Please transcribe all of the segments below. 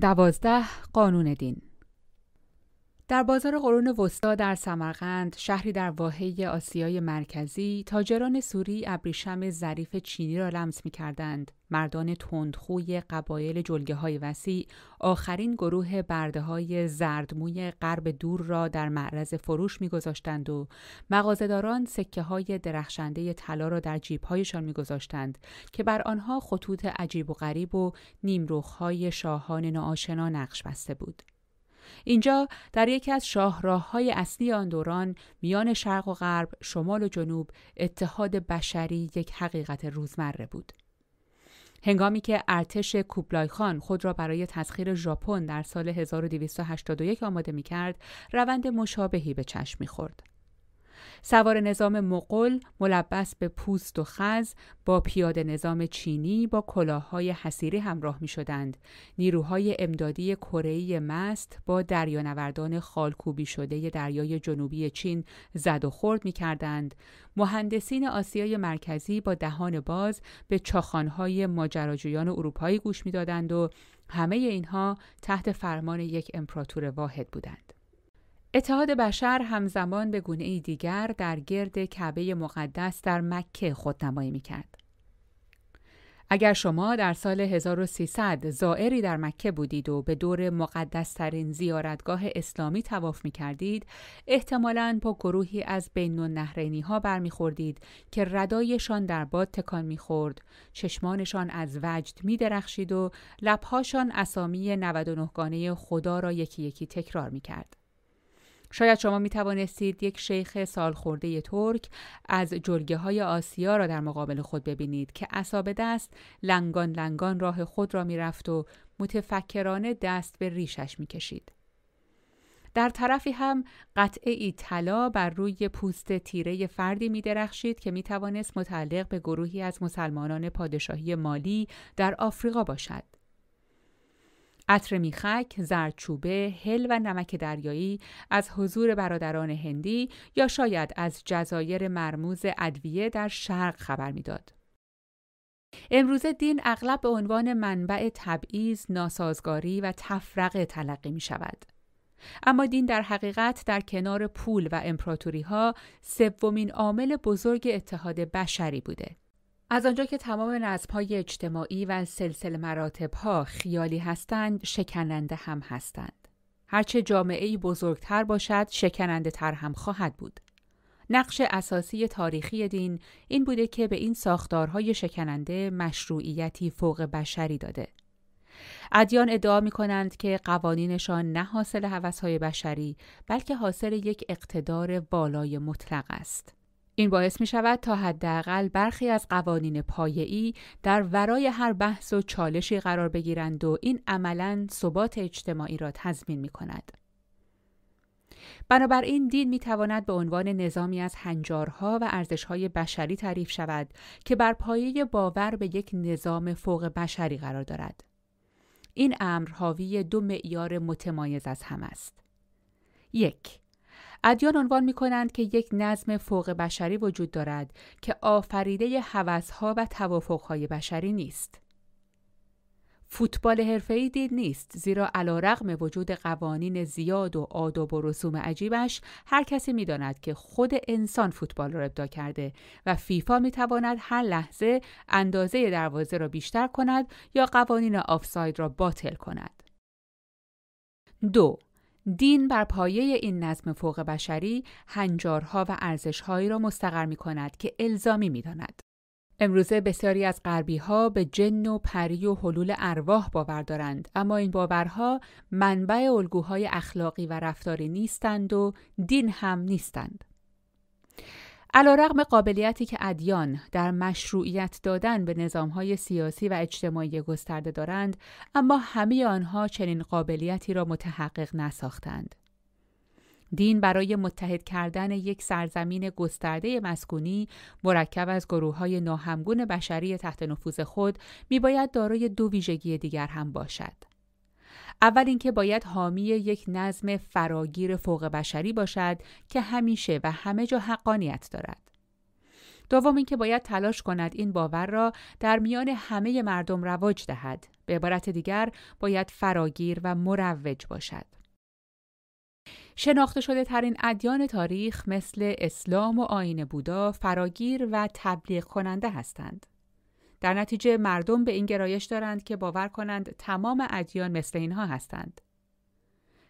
دوازده قانون دین. در بازار قرون وسطا در سمرقند شهری در واحه آسیای مرکزی تاجران سوری ابریشم ظریف چینی را لمس می کردند. مردان تندخوی قبایل جلگه های وسیع آخرین گروه برده های زردموی غرب دور را در معرض فروش میگذاشتند و مغازهداران سکه های درخشنده طلا را در جیب هایشان میگذاشتند که بر آنها خطوط عجیب و غریب و نیمروخ های شاهان ناآشنا نقش بسته بود. اینجا در یکی از شاهراه های اصلی آن دوران میان شرق و غرب، شمال و جنوب اتحاد بشری یک حقیقت روزمره بود. هنگامی که ارتش کوبلای خان خود را برای تسخیر ژاپن در سال 1281 آماده می کرد، روند مشابهی به چشم می خورد. سوار نظام مقل ملبس به پوست و خز با پیاده نظام چینی با کلاههای حسیری همراه می شدند. نیروهای امدادی کره‌ای مست با دریانوردان خالکوبی شده دریای جنوبی چین زد و خورد می کردند. مهندسین آسیای مرکزی با دهان باز به چاخانهای ماجراجویان اروپایی گوش می‌دادند و همه اینها تحت فرمان یک امپراتور واحد بودند. اتحاد بشر همزمان به گونه دیگر در گرد کعبه مقدس در مکه خودنمایی می کرد. اگر شما در سال 1300 زائری در مکه بودید و به دور مقدسترین زیارتگاه اسلامی تواف می کردید، احتمالاً با گروهی از بین النهرینی ها برمیخوردید که ردایشان در باد تکان می‌خورد، چشمانشان از وجد می درخشید و لبهاشان اسامی 99 گانه خدا را یکی یکی تکرار می کرد. شاید شما می توانستید یک شیخ سالخورده ترک از جلگه های آسیا را در مقابل خود ببینید که اصاب دست لنگان لنگان راه خود را می رفت و متفکرانه دست به ریشش می کشید. در طرفی هم قطعه ای طلا بر روی پوست تیره فردی می درخشید که می توانست متعلق به گروهی از مسلمانان پادشاهی مالی در آفریقا باشد. عطر میخک، زردچوبه، هل و نمک دریایی از حضور برادران هندی یا شاید از جزایر مرموز ادویه در شرق خبر می‌داد. امروز دین اغلب به عنوان منبع تبعیض، ناسازگاری و تفرقه تلقی می شود. اما دین در حقیقت در کنار پول و امپراتوری ها سومین عامل بزرگ اتحاد بشری بوده. از آنجا که تمام نظمهای اجتماعی و سلسله مراتبها خیالی هستند، شکننده هم هستند. هرچه جامعه بزرگتر باشد، شکننده تر هم خواهد بود. نقش اساسی تاریخی دین این بوده که به این ساختارهای شکننده مشروعیتی فوق بشری داده. ادیان ادعا می کنند که قوانینشان نه حاصل حوثهای بشری بلکه حاصل یک اقتدار بالای مطلق است. این باعث می شود تا حداقل برخی از قوانین پایه‌ای در ورای هر بحث و چالشی قرار بگیرند و این عملا ثبات اجتماعی را تضمین می کند. بنابراین دین می تواند به عنوان نظامی از هنجارها و ارزشهای بشری تعریف شود که بر پایه باور به یک نظام فوق بشری قرار دارد. این امر حاوی دو معیار متمایز از هم است. یک ادیان عنوان می کنند که یک نظم فوق بشری وجود دارد که آفریده حوثها و توافقهای بشری نیست. فوتبال حرفه‌ای دید نیست زیرا علیرغم وجود قوانین زیاد و آداب و رسوم عجیبش هر کسی می‌داند که خود انسان فوتبال را ابدا کرده و فیفا می‌تواند هر لحظه اندازه دروازه را بیشتر کند یا قوانین آفساید را باطل کند. دو دین بر پایه این نظم فوق بشری هنجارها و ارزشهایی را مستقر می کند که الزامی می داند. امروزه بسیاری از غربی ها به جن و پری و حلول ارواح باور دارند اما این باورها منبع الگوهای اخلاقی و رفتاری نیستند و دین هم نیستند. علیرغم قابلیتی که ادیان در مشروعیت دادن به نظامهای سیاسی و اجتماعی گسترده دارند اما همه آنها چنین قابلیتی را متحقق نساختند دین برای متحد کردن یک سرزمین گسترده مسکونی مرکب از گروه های ناهمگون بشری تحت نفوذ خود میباید دارای دو ویژگی دیگر هم باشد. اول اینکه باید حامی یک نظم فراگیر فوق بشری باشد که همیشه و همه جا حقانیت دارد. دوم اینکه باید تلاش کند این باور را در میان همه مردم رواج دهد. به عبارت دیگر باید فراگیر و مروج باشد. شناخته شده ترین ادیان تاریخ مثل اسلام و آین بودا فراگیر و تبلیغ کننده هستند. در نتیجه مردم به این گرایش دارند که باور کنند تمام ادیان مثل اینها هستند.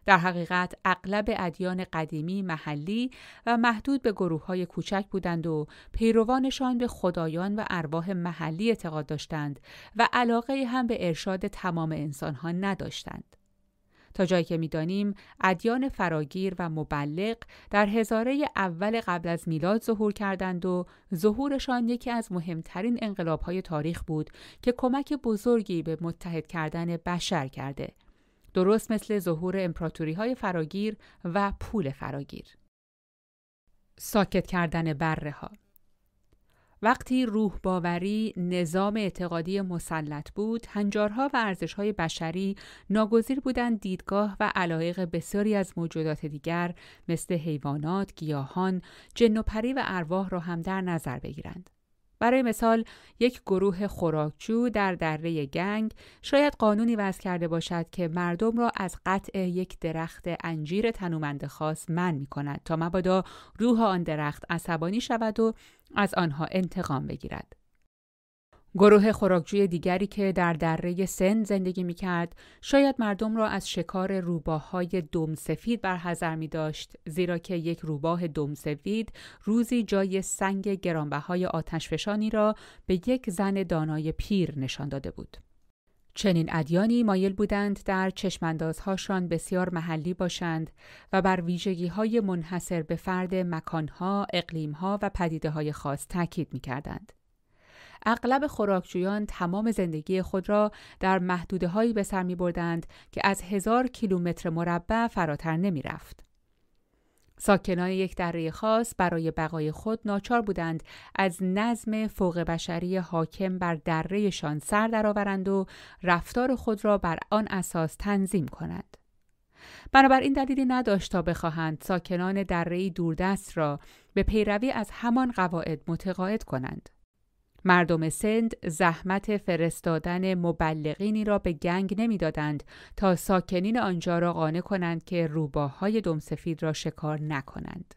در حقیقت اغلب ادیان قدیمی محلی و محدود به گروه های کوچک بودند و پیروانشان به خدایان و ارواح محلی اعتقاد داشتند و علاقه هم به ارشاد تمام انسانها نداشتند. تا جایی که می‌دانیم ادیان فراگیر و مبلغ در هزاره اول قبل از میلاد ظهور کردند و ظهورشان یکی از مهمترین انقلابهای تاریخ بود که کمک بزرگی به متحد کردن بشر کرده. درست مثل ظهور امپراتوری های فراگیر و پول فراگیر. ساکت کردن بره ها وقتی روح باوری نظام اعتقادی مسلط بود، هنجارها و ارزشهای بشری ناگزیر بودند دیدگاه و علایق بسیاری از موجودات دیگر مثل حیوانات، گیاهان، جن و پری و ارواح را هم در نظر بگیرند. برای مثال یک گروه خوراکچو در دره گنگ شاید قانونی وضع کرده باشد که مردم را از قطع یک درخت انجیر تنومند خاص من می کند تا مبادا روح آن درخت عصبانی شود و از آنها انتقام بگیرد. گروه خوراکجوی دیگری که در دره سن زندگی می کرد شاید مردم را از شکار روباهای دم سفید برحضر می داشت زیرا که یک روباه دم سفید روزی جای سنگ گرانبهای آتشفشانی را به یک زن دانای پیر نشان داده بود. چنین ادیانی مایل بودند در چشماندازهاشان بسیار محلی باشند و بر ویژگی های منحصر به فرد مکانها، اقلیمها و پدیده های خاص تاکید می کردند. اغلب خوراکجویان تمام زندگی خود را در محدوده هایی به سر می بردند که از هزار کیلومتر مربع فراتر نمی رفت. ساکنان یک دره خاص برای بقای خود ناچار بودند از نظم فوق بشری حاکم بر درهشان سر درآورند و رفتار خود را بر آن اساس تنظیم کنند. بنابراین دلیلی نداشت تا بخواهند ساکنان دره دوردست را به پیروی از همان قواعد متقاعد کنند. مردم سند زحمت فرستادن مبلغینی را به گنگ نمی‌دادند تا ساکنین آنجا را قانع کنند که روباهای دمسفید را شکار نکنند.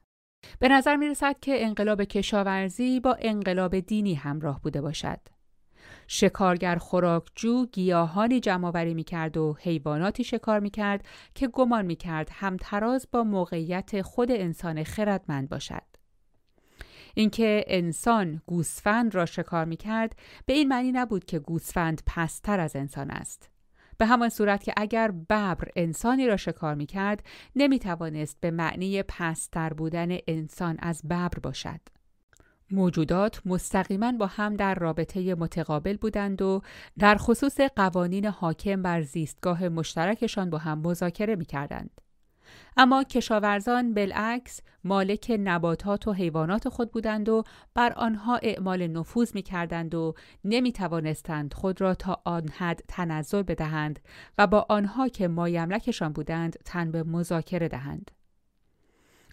به نظر می رسد که انقلاب کشاورزی با انقلاب دینی همراه بوده باشد. شکارگر خوراکجو گیاهانی جمعآوری می کرد و حیواناتی شکار می کرد که گمان می کرد همتراز با موقعیت خود انسان خردمند باشد. اینکه انسان گوسفند را شکار می کرد به این معنی نبود که گوسفند پستر از انسان است. به همان صورت که اگر ببر انسانی را شکار می کرد نمی توانست به معنی پستر بودن انسان از ببر باشد. موجودات مستقیما با هم در رابطه متقابل بودند و در خصوص قوانین حاکم بر زیستگاه مشترکشان با هم مذاکره می کردند. اما کشاورزان بالعکس مالک نباتات و حیوانات خود بودند و بر آنها اعمال نفوذ می کردند و نمی توانستند خود را تا آن حد تنزل بدهند و با آنها که مایملکشان بودند تن به مذاکره دهند.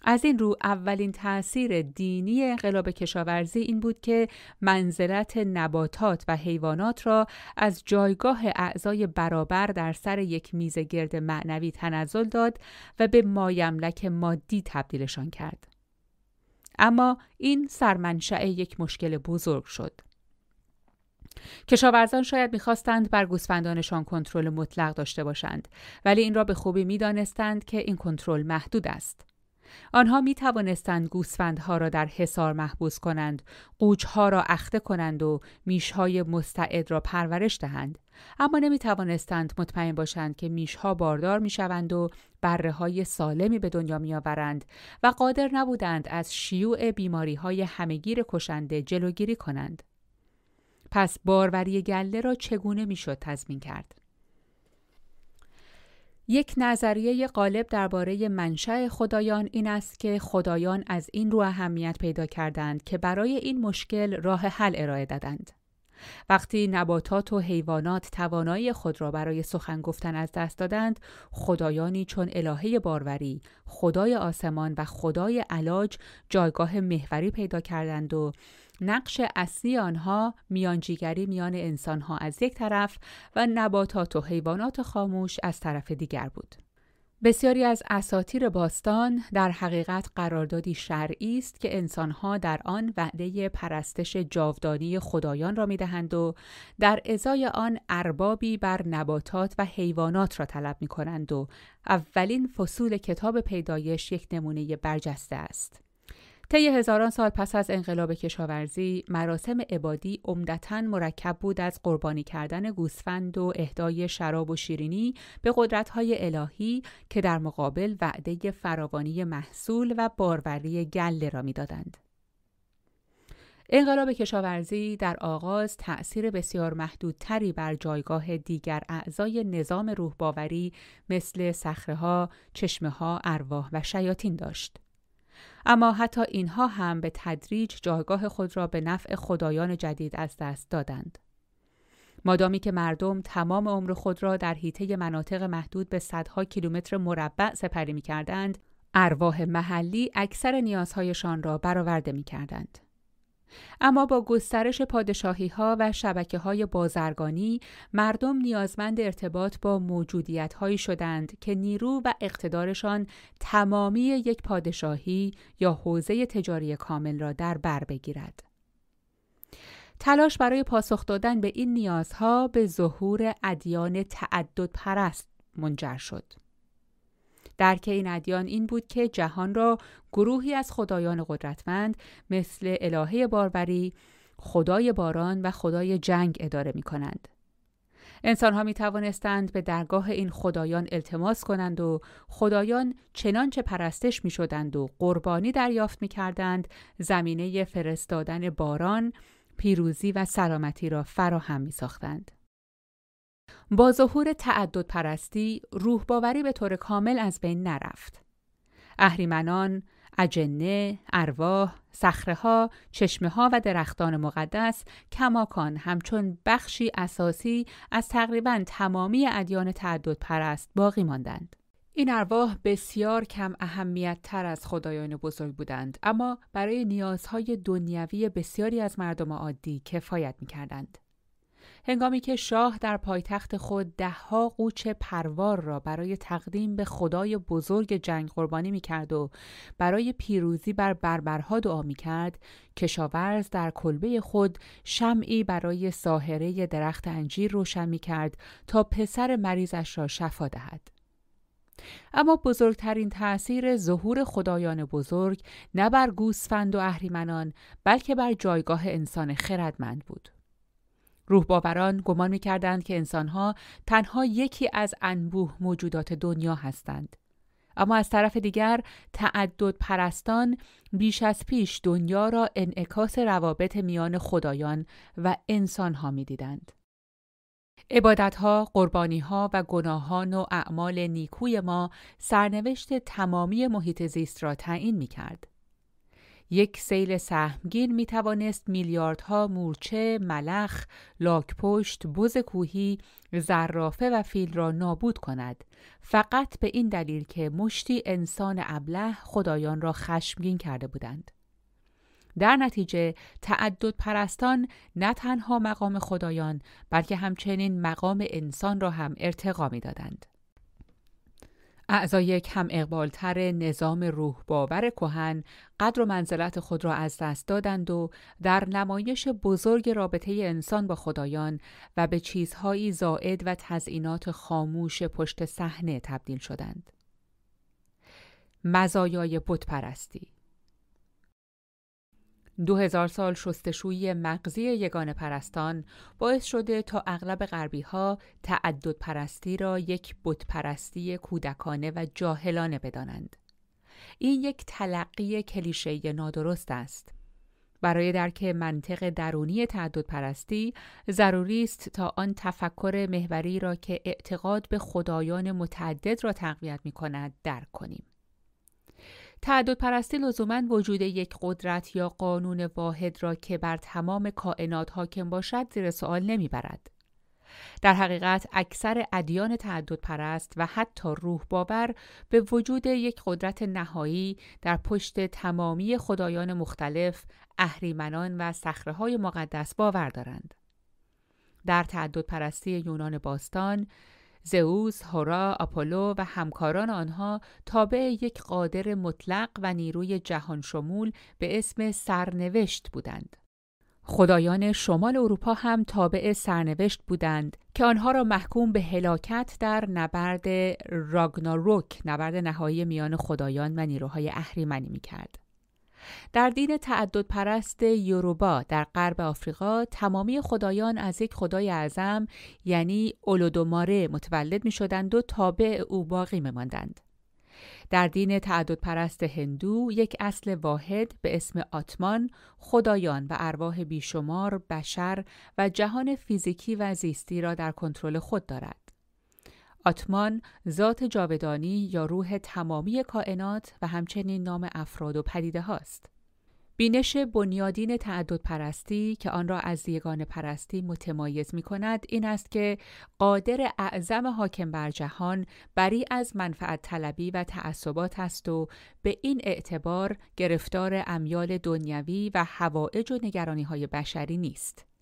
از این رو اولین تأثیر دینی انقلاب کشاورزی این بود که منزلت نباتات و حیوانات را از جایگاه اعضای برابر در سر یک میز گرد معنوی تنزل داد و به مایملک مادی تبدیلشان کرد. اما این سرمنشأ یک مشکل بزرگ شد. کشاورزان شاید می‌خواستند بر گوسفندانشان کنترل مطلق داشته باشند ولی این را به خوبی می‌دانستند که این کنترل محدود است. آنها می توانستند گوسفندها را در حصار محبوس کنند، قوچها را اخته کنند و میشهای مستعد را پرورش دهند. اما نمی توانستند مطمئن باشند که میشها باردار می شوند و بره های سالمی به دنیا می آورند و قادر نبودند از شیوع بیماری های همگیر کشنده جلوگیری کنند. پس باروری گله را چگونه می‌شد تضمین کرد؟ یک نظریه غالب درباره منشأ خدایان این است که خدایان از این رو اهمیت پیدا کردند که برای این مشکل راه حل ارائه دادند. وقتی نباتات و حیوانات توانایی خود را برای سخن گفتن از دست دادند خدایانی چون الهه باروری خدای آسمان و خدای علاج جایگاه محوری پیدا کردند و نقش اصلی آنها میانجیگری میان انسانها از یک طرف و نباتات و حیوانات خاموش از طرف دیگر بود. بسیاری از اساطیر باستان در حقیقت قراردادی شرعی است که انسانها در آن وعده پرستش جاودانی خدایان را می‌دهند و در ازای آن اربابی بر نباتات و حیوانات را طلب می کنند و اولین فصول کتاب پیدایش یک نمونه برجسته است. طی هزاران سال پس از انقلاب کشاورزی مراسم عبادی عمدتا مرکب بود از قربانی کردن گوسفند و اهدای شراب و شیرینی به قدرت‌های الهی که در مقابل وعده فراوانی محصول و باروری گله را می‌دادند. انقلاب کشاورزی در آغاز تأثیر بسیار محدودتری بر جایگاه دیگر اعضای نظام روح باوری مثل سخرها، چشمه ارواح و شیاطین داشت. اما حتی اینها هم به تدریج جایگاه خود را به نفع خدایان جدید از دست دادند. مادامی که مردم تمام عمر خود را در حیطه مناطق محدود به صدها کیلومتر مربع سپری می کردند، ارواح محلی اکثر نیازهایشان را برآورده می کردند. اما با گسترش پادشاهی ها و شبکه های بازرگانی مردم نیازمند ارتباط با موجودیت هایی شدند که نیرو و اقتدارشان تمامی یک پادشاهی یا حوزه تجاری کامل را در بر بگیرد. تلاش برای پاسخ دادن به این نیازها به ظهور ادیان تعدد پرست منجر شد. درک این ادیان این بود که جهان را گروهی از خدایان قدرتمند مثل الهه باروری، خدای باران و خدای جنگ اداره می کنند. انسانها می توانستند به درگاه این خدایان التماس کنند و خدایان چنانچه پرستش می شدند و قربانی دریافت می کردند زمینه فرستادن باران، پیروزی و سلامتی را فراهم می ساختند. با ظهور تعدد پرستی روح باوری به طور کامل از بین نرفت. اهریمنان، اجنه، ارواح، سخره ها، چشمه ها و درختان مقدس کماکان همچون بخشی اساسی از تقریبا تمامی ادیان تعدد پرست باقی ماندند. این ارواح بسیار کم اهمیت تر از خدایان بزرگ بودند اما برای نیازهای دنیوی بسیاری از مردم عادی کفایت می کردند. هنگامی که شاه در پایتخت خود دهها قوچ پروار را برای تقدیم به خدای بزرگ جنگ قربانی می کرد و برای پیروزی بر بربرها دعا می کرد کشاورز در کلبه خود شمعی برای ساهره درخت انجیر روشن می کرد تا پسر مریضش را شفا دهد. اما بزرگترین تأثیر ظهور خدایان بزرگ نه بر گوسفند و اهریمنان بلکه بر جایگاه انسان خردمند بود. روح باوران گمان می کردند که انسانها تنها یکی از انبوه موجودات دنیا هستند. اما از طرف دیگر تعدد پرستان بیش از پیش دنیا را انعکاس روابط میان خدایان و انسانها می دیدند. عبادتها، قربانیها و گناهان و اعمال نیکوی ما سرنوشت تمامی محیط زیست را تعیین می کرد. یک سیل سهمگین می توانست میلیاردها مورچه، ملخ، لاکپشت، بز کوهی، زرافه و فیل را نابود کند فقط به این دلیل که مشتی انسان ابله خدایان را خشمگین کرده بودند. در نتیجه تعدد پرستان نه تنها مقام خدایان بلکه همچنین مقام انسان را هم ارتقا می دادند. اعضای کم اقبالتر نظام روح باور کهن قدر و منزلت خود را از دست دادند و در نمایش بزرگ رابطه انسان با خدایان و به چیزهایی زائد و تزئینات خاموش پشت صحنه تبدیل شدند. مزایای بت پرستی دو هزار سال شستشوی مغزی یگان پرستان باعث شده تا اغلب غربی ها تعدد پرستی را یک بت پرستی کودکانه و جاهلانه بدانند. این یک تلقی کلیشه نادرست است. برای درک منطق درونی تعدد پرستی ضروری است تا آن تفکر محوری را که اعتقاد به خدایان متعدد را تقویت می کند درک کنیم. تعدد پرستی لزوما وجود یک قدرت یا قانون واحد را که بر تمام کائنات حاکم باشد زیر سوال نمی‌برد. در حقیقت اکثر ادیان تعدد پرست و حتی روح باور به وجود یک قدرت نهایی در پشت تمامی خدایان مختلف، اهریمنان و های مقدس باور دارند. در تعدد پرستی یونان باستان، زئوس، هورا، آپولو و همکاران آنها تابع یک قادر مطلق و نیروی جهان شمول به اسم سرنوشت بودند. خدایان شمال اروپا هم تابع سرنوشت بودند که آنها را محکوم به هلاکت در نبرد راگناروک نبرد نهایی میان خدایان و نیروهای اهریمنی می کرد. در دین تعدد پرست یوروبا در غرب آفریقا تمامی خدایان از یک خدای اعظم یعنی اولودوماره متولد می شدند و تابع او باقی می ماندند. در دین تعدد پرست هندو یک اصل واحد به اسم آتمان خدایان و ارواح بیشمار بشر و جهان فیزیکی و زیستی را در کنترل خود دارد. آتمان ذات جاودانی یا روح تمامی کائنات و همچنین نام افراد و پدیده هاست. بینش بنیادین تعدد پرستی که آن را از یگان پرستی متمایز می کند این است که قادر اعظم حاکم بر جهان بری از منفعت طلبی و تعصبات است و به این اعتبار گرفتار امیال دنیوی و هوایج و نگرانی های بشری نیست.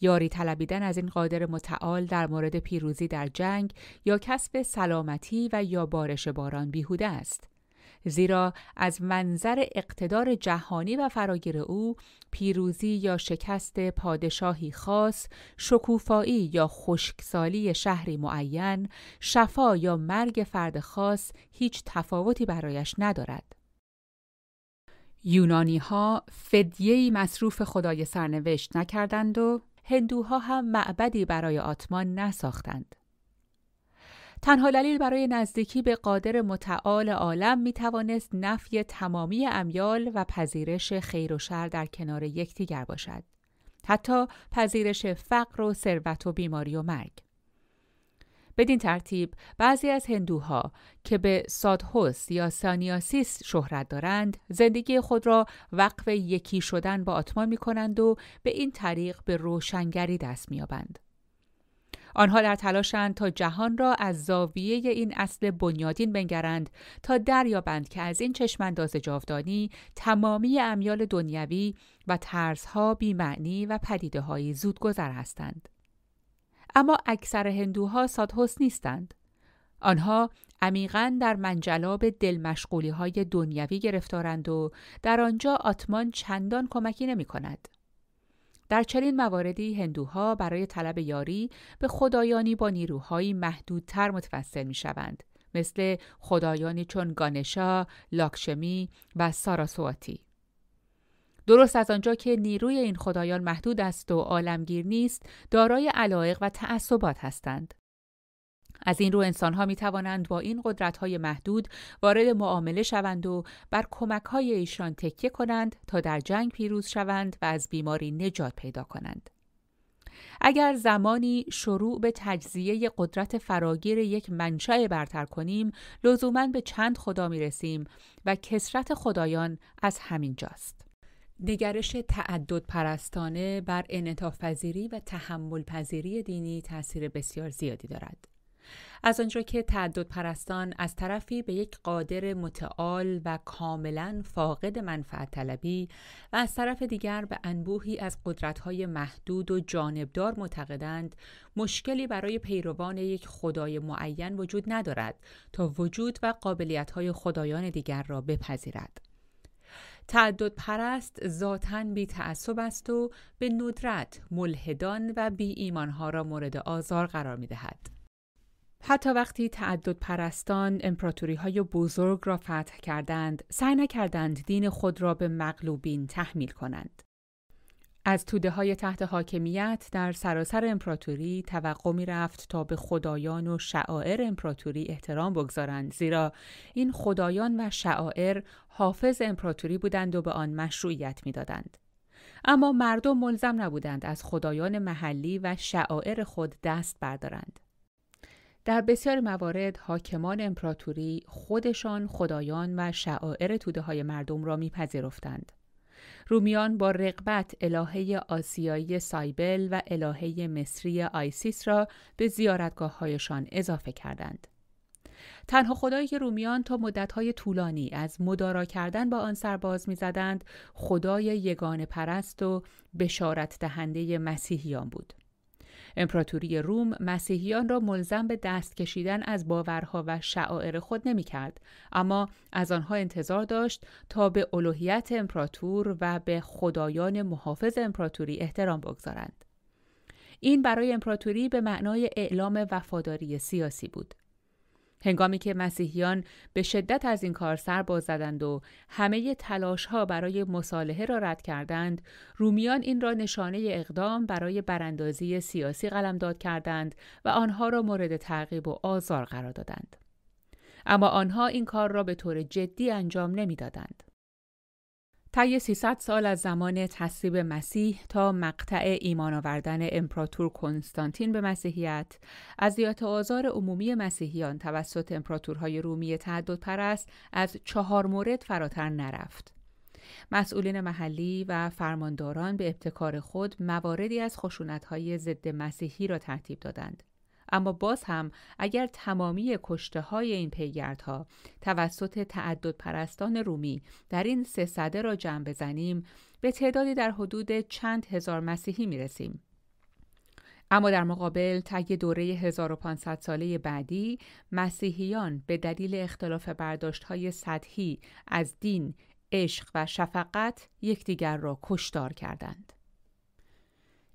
یاری طلبیدن از این قادر متعال در مورد پیروزی در جنگ یا کسب سلامتی و یا بارش باران بیهوده است. زیرا از منظر اقتدار جهانی و فراگیر او پیروزی یا شکست پادشاهی خاص، شکوفایی یا خشکسالی شهری معین، شفا یا مرگ فرد خاص هیچ تفاوتی برایش ندارد. یونانی ها فدیهی مصروف خدای سرنوشت نکردند و هندوها هم معبدی برای آتمان نساختند. تنها دلیل برای نزدیکی به قادر متعال عالم می توانست نفی تمامی امیال و پذیرش خیر و شر در کنار یکدیگر باشد. حتی پذیرش فقر و ثروت و بیماری و مرگ. بدین ترتیب بعضی از هندوها که به سادهوس یا سانیاسیس شهرت دارند زندگی خود را وقف یکی شدن با آتمان می کنند و به این طریق به روشنگری دست میابند. آنها در تلاشند تا جهان را از زاویه این اصل بنیادین بنگرند تا دریابند که از این چشمانداز جاودانی تمامی امیال دنیوی و ترسها بیمعنی و پدیده های زودگذر هستند. اما اکثر هندوها سادهوس نیستند. آنها عمیقا در منجلاب دلمشغولی های دنیوی گرفتارند و در آنجا آتمان چندان کمکی نمی کند. در چنین مواردی هندوها برای طلب یاری به خدایانی با نیروهایی محدودتر متوسل می شوند. مثل خدایانی چون گانشا، لاکشمی و ساراسواتی. درست از آنجا که نیروی این خدایان محدود است و عالمگیر نیست، دارای علایق و تعصبات هستند. از این رو انسانها می توانند با این قدرت های محدود وارد معامله شوند و بر کمک های ایشان تکیه کنند تا در جنگ پیروز شوند و از بیماری نجات پیدا کنند. اگر زمانی شروع به تجزیه قدرت فراگیر یک منشأ برتر کنیم لزوما به چند خدا می رسیم و کسرت خدایان از همین جاست. نگرش تعدد پرستانه بر انعطاف پذیری و تحمل پذیری دینی تاثیر بسیار زیادی دارد. از آنجا که تعدد پرستان از طرفی به یک قادر متعال و کاملا فاقد منفعت طلبی و از طرف دیگر به انبوهی از قدرتهای محدود و جانبدار معتقدند مشکلی برای پیروان یک خدای معین وجود ندارد تا وجود و قابلیتهای خدایان دیگر را بپذیرد. تعدد پرست ذاتا بی تعصب است و به ندرت ملحدان و بی ایمانها را مورد آزار قرار می دهد. حتی وقتی تعدد پرستان امپراتوری های بزرگ را فتح کردند، سعی نکردند دین خود را به مغلوبین تحمیل کنند. از توده های تحت حاکمیت در سراسر امپراتوری توقع می رفت تا به خدایان و شعائر امپراتوری احترام بگذارند زیرا این خدایان و شعائر حافظ امپراتوری بودند و به آن مشروعیت می‌دادند. اما مردم ملزم نبودند از خدایان محلی و شعائر خود دست بردارند. در بسیار موارد حاکمان امپراتوری خودشان خدایان و شعائر توده های مردم را میپذیرفتند. رومیان با رقبت الهه آسیایی سایبل و الهه مصری آیسیس را به زیارتگاه هایشان اضافه کردند. تنها خدایی که رومیان تا مدتهای طولانی از مدارا کردن با آن سرباز می‌زدند خدای یگان پرست و بشارت دهنده مسیحیان بود. امپراتوری روم مسیحیان را ملزم به دست کشیدن از باورها و شعائر خود نمی کرد اما از آنها انتظار داشت تا به الوهیت امپراتور و به خدایان محافظ امپراتوری احترام بگذارند. این برای امپراتوری به معنای اعلام وفاداری سیاسی بود. هنگامی که مسیحیان به شدت از این کار سر باز زدند و همه تلاش ها برای مصالحه را رد کردند، رومیان این را نشانه اقدام برای براندازی سیاسی قلمداد کردند و آنها را مورد تعقیب و آزار قرار دادند. اما آنها این کار را به طور جدی انجام نمی‌دادند. طی 300 سال از زمان تصلیب مسیح تا مقطع ایمان آوردن امپراتور کنستانتین به مسیحیت اذیت آزار عمومی مسیحیان توسط امپراتورهای رومی تعدد پرست از چهار مورد فراتر نرفت. مسئولین محلی و فرمانداران به ابتکار خود مواردی از خشونت‌های ضد مسیحی را ترتیب دادند. اما باز هم اگر تمامی کشته های این پیگردها توسط تعدد پرستان رومی در این سه صده را جمع بزنیم به تعدادی در حدود چند هزار مسیحی می رسیم. اما در مقابل طی دوره 1500 ساله بعدی مسیحیان به دلیل اختلاف برداشت های سطحی از دین، عشق و شفقت یکدیگر را کشتار کردند.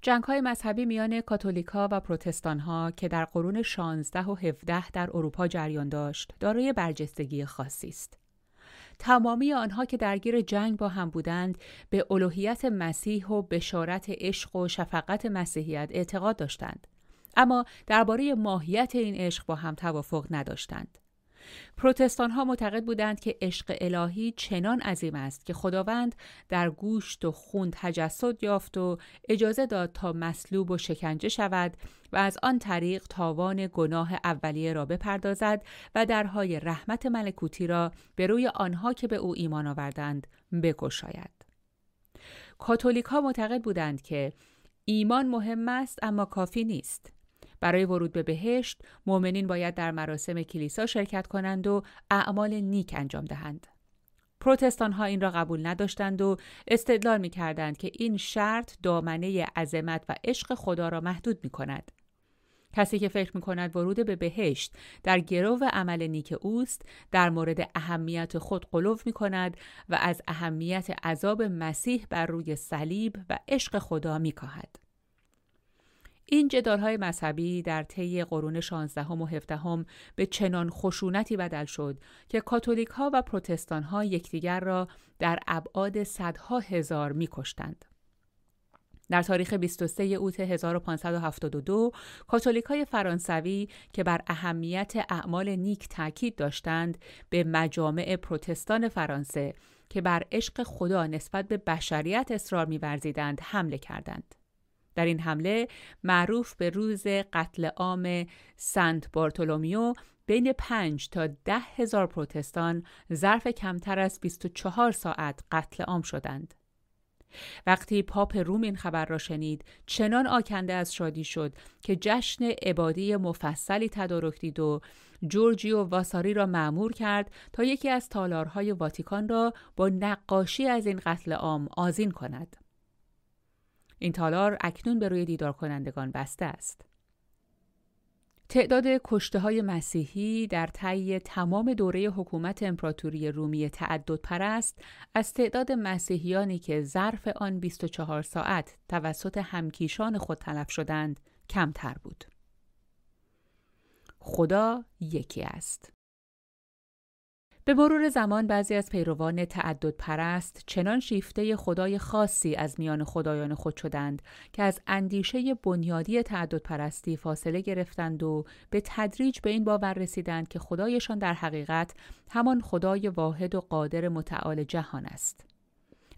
جنگ های مذهبی میان کاتولیکا و پروتستان ها که در قرون 16 و 17 در اروپا جریان داشت دارای برجستگی خاصی است. تمامی آنها که درگیر جنگ با هم بودند به الوهیت مسیح و بشارت عشق و شفقت مسیحیت اعتقاد داشتند اما درباره ماهیت این عشق با هم توافق نداشتند پروتستان ها معتقد بودند که عشق الهی چنان عظیم است که خداوند در گوشت و خون تجسد یافت و اجازه داد تا مصلوب و شکنجه شود و از آن طریق تاوان گناه اولیه را بپردازد و درهای رحمت ملکوتی را به روی آنها که به او ایمان آوردند بگشاید. کاتولیک ها معتقد بودند که ایمان مهم است اما کافی نیست. برای ورود به بهشت مؤمنین باید در مراسم کلیسا شرکت کنند و اعمال نیک انجام دهند. پروتستان ها این را قبول نداشتند و استدلال می کردند که این شرط دامنه عظمت و عشق خدا را محدود می کند. کسی که فکر می کند ورود به بهشت در گرو عمل نیک اوست در مورد اهمیت خود قلوف می کند و از اهمیت عذاب مسیح بر روی صلیب و عشق خدا می کهد. این های مذهبی در طی قرون 16 و 17 به چنان خشونتی بدل شد که کاتولیک ها و پروتستان ها یکدیگر را در ابعاد صدها هزار میکشتند. در تاریخ 23 اوت 1572 کاتولیک های فرانسوی که بر اهمیت اعمال نیک تاکید داشتند به مجامع پروتستان فرانسه که بر عشق خدا نسبت به بشریت اصرار می‌ورزیدند حمله کردند. در این حمله معروف به روز قتل عام سنت بارتولومیو بین پنج تا ده هزار پروتستان ظرف کمتر از 24 ساعت قتل عام شدند. وقتی پاپ روم این خبر را شنید چنان آکنده از شادی شد که جشن عبادی مفصلی تدارک دید و جورجیو واساری را معمور کرد تا یکی از تالارهای واتیکان را با نقاشی از این قتل عام آزین کند. این تالار اکنون به روی دیدار کنندگان بسته است. تعداد کشته های مسیحی در طی تمام دوره حکومت امپراتوری رومی تعدد پرست از تعداد مسیحیانی که ظرف آن 24 ساعت توسط همکیشان خود تلف شدند کمتر بود. خدا یکی است. به مرور زمان بعضی از پیروان تعدد پرست چنان شیفته خدای خاصی از میان خدایان خود شدند که از اندیشه بنیادی تعدد پرستی فاصله گرفتند و به تدریج به این باور رسیدند که خدایشان در حقیقت همان خدای واحد و قادر متعال جهان است.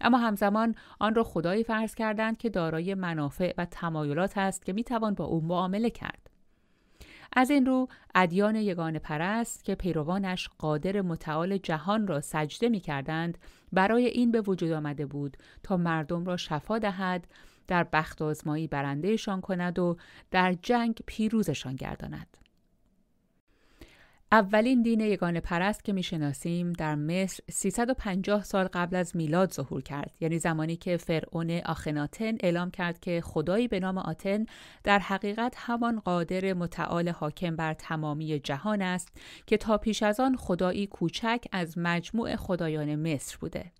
اما همزمان آن را خدایی فرض کردند که دارای منافع و تمایلات است که می‌توان با او معامله کرد. از این رو ادیان یگان پرست که پیروانش قادر متعال جهان را سجده می کردند برای این به وجود آمده بود تا مردم را شفا دهد در بخت آزمایی برندهشان کند و در جنگ پیروزشان گرداند. اولین دین یگان پرست که می‌شناسیم در مصر 350 سال قبل از میلاد ظهور کرد یعنی زمانی که فرعون آخناتن اعلام کرد که خدایی به نام آتن در حقیقت همان قادر متعال حاکم بر تمامی جهان است که تا پیش از آن خدایی کوچک از مجموع خدایان مصر بوده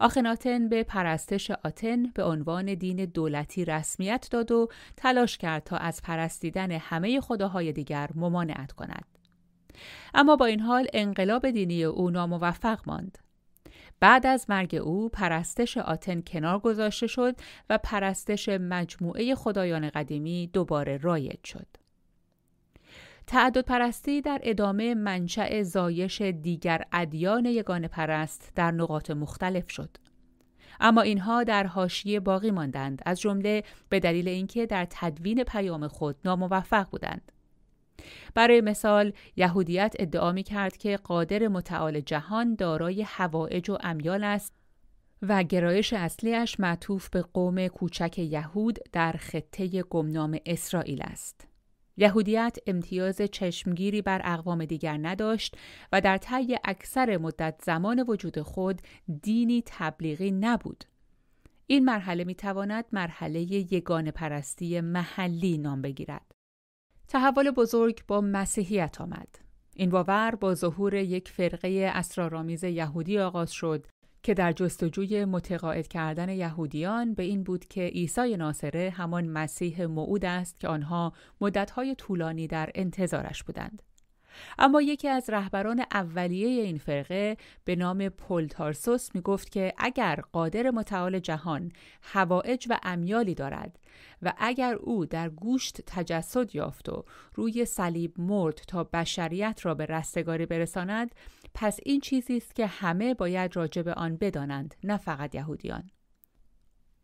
آخناتن به پرستش آتن به عنوان دین دولتی رسمیت داد و تلاش کرد تا از پرستیدن همه خداهای دیگر ممانعت کند. اما با این حال انقلاب دینی او ناموفق ماند. بعد از مرگ او پرستش آتن کنار گذاشته شد و پرستش مجموعه خدایان قدیمی دوباره رایج شد. تعدد پرستی در ادامه منشأ زایش دیگر ادیان یگان پرست در نقاط مختلف شد. اما اینها در حاشیه باقی ماندند از جمله به دلیل اینکه در تدوین پیام خود ناموفق بودند. برای مثال یهودیت ادعا می کرد که قادر متعال جهان دارای هوایج و امیال است و گرایش اصلیش معطوف به قوم کوچک یهود در خطه گمنام اسرائیل است. یهودیت امتیاز چشمگیری بر اقوام دیگر نداشت و در طی اکثر مدت زمان وجود خود دینی تبلیغی نبود. این مرحله می تواند مرحله یگان پرستی محلی نام بگیرد. تحول بزرگ با مسیحیت آمد. این باور با ظهور یک فرقه اسرارآمیز یهودی آغاز شد که در جستجوی متقاعد کردن یهودیان به این بود که عیسی ناصره همان مسیح موعود است که آنها مدتهای طولانی در انتظارش بودند. اما یکی از رهبران اولیه این فرقه به نام پولتارسوس می گفت که اگر قادر متعال جهان هوایج و امیالی دارد و اگر او در گوشت تجسد یافت و روی صلیب مرد تا بشریت را به رستگاری برساند پس این چیزی است که همه باید راجع آن بدانند نه فقط یهودیان.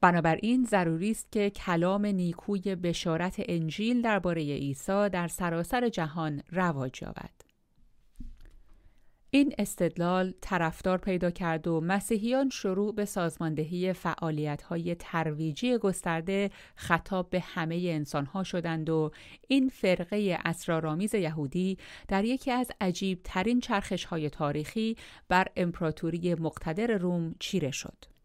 بنابراین ضروری است که کلام نیکوی بشارت انجیل درباره عیسی در سراسر جهان رواج یابد. این استدلال طرفدار پیدا کرد و مسیحیان شروع به سازماندهی فعالیت‌های ترویجی گسترده خطاب به همه انسانها شدند و این فرقه اسرارآمیز یهودی در یکی از عجیب ترین چرخش های تاریخی بر امپراتوری مقتدر روم چیره شد.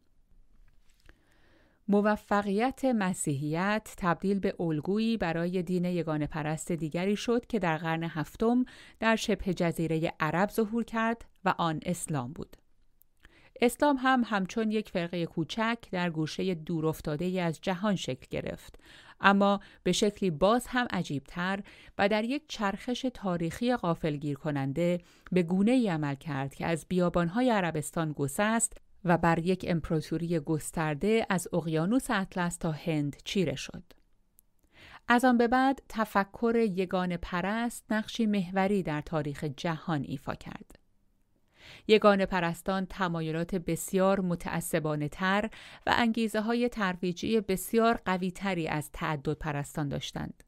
موفقیت مسیحیت تبدیل به الگویی برای دین یگان پرست دیگری شد که در قرن هفتم در شبه جزیره عرب ظهور کرد و آن اسلام بود. اسلام هم همچون یک فرقه کوچک در گوشه دورافتاده از جهان شکل گرفت اما به شکلی باز هم عجیبتر و در یک چرخش تاریخی غافلگیر کننده به گونه ای عمل کرد که از بیابانهای عربستان گسست و بر یک امپراتوری گسترده از اقیانوس اطلس تا هند چیره شد. از آن به بعد تفکر یگان پرست نقشی محوری در تاریخ جهان ایفا کرد. یگان پرستان تمایلات بسیار متعصبانه تر و انگیزه های ترویجی بسیار قوی تری از تعدد پرستان داشتند.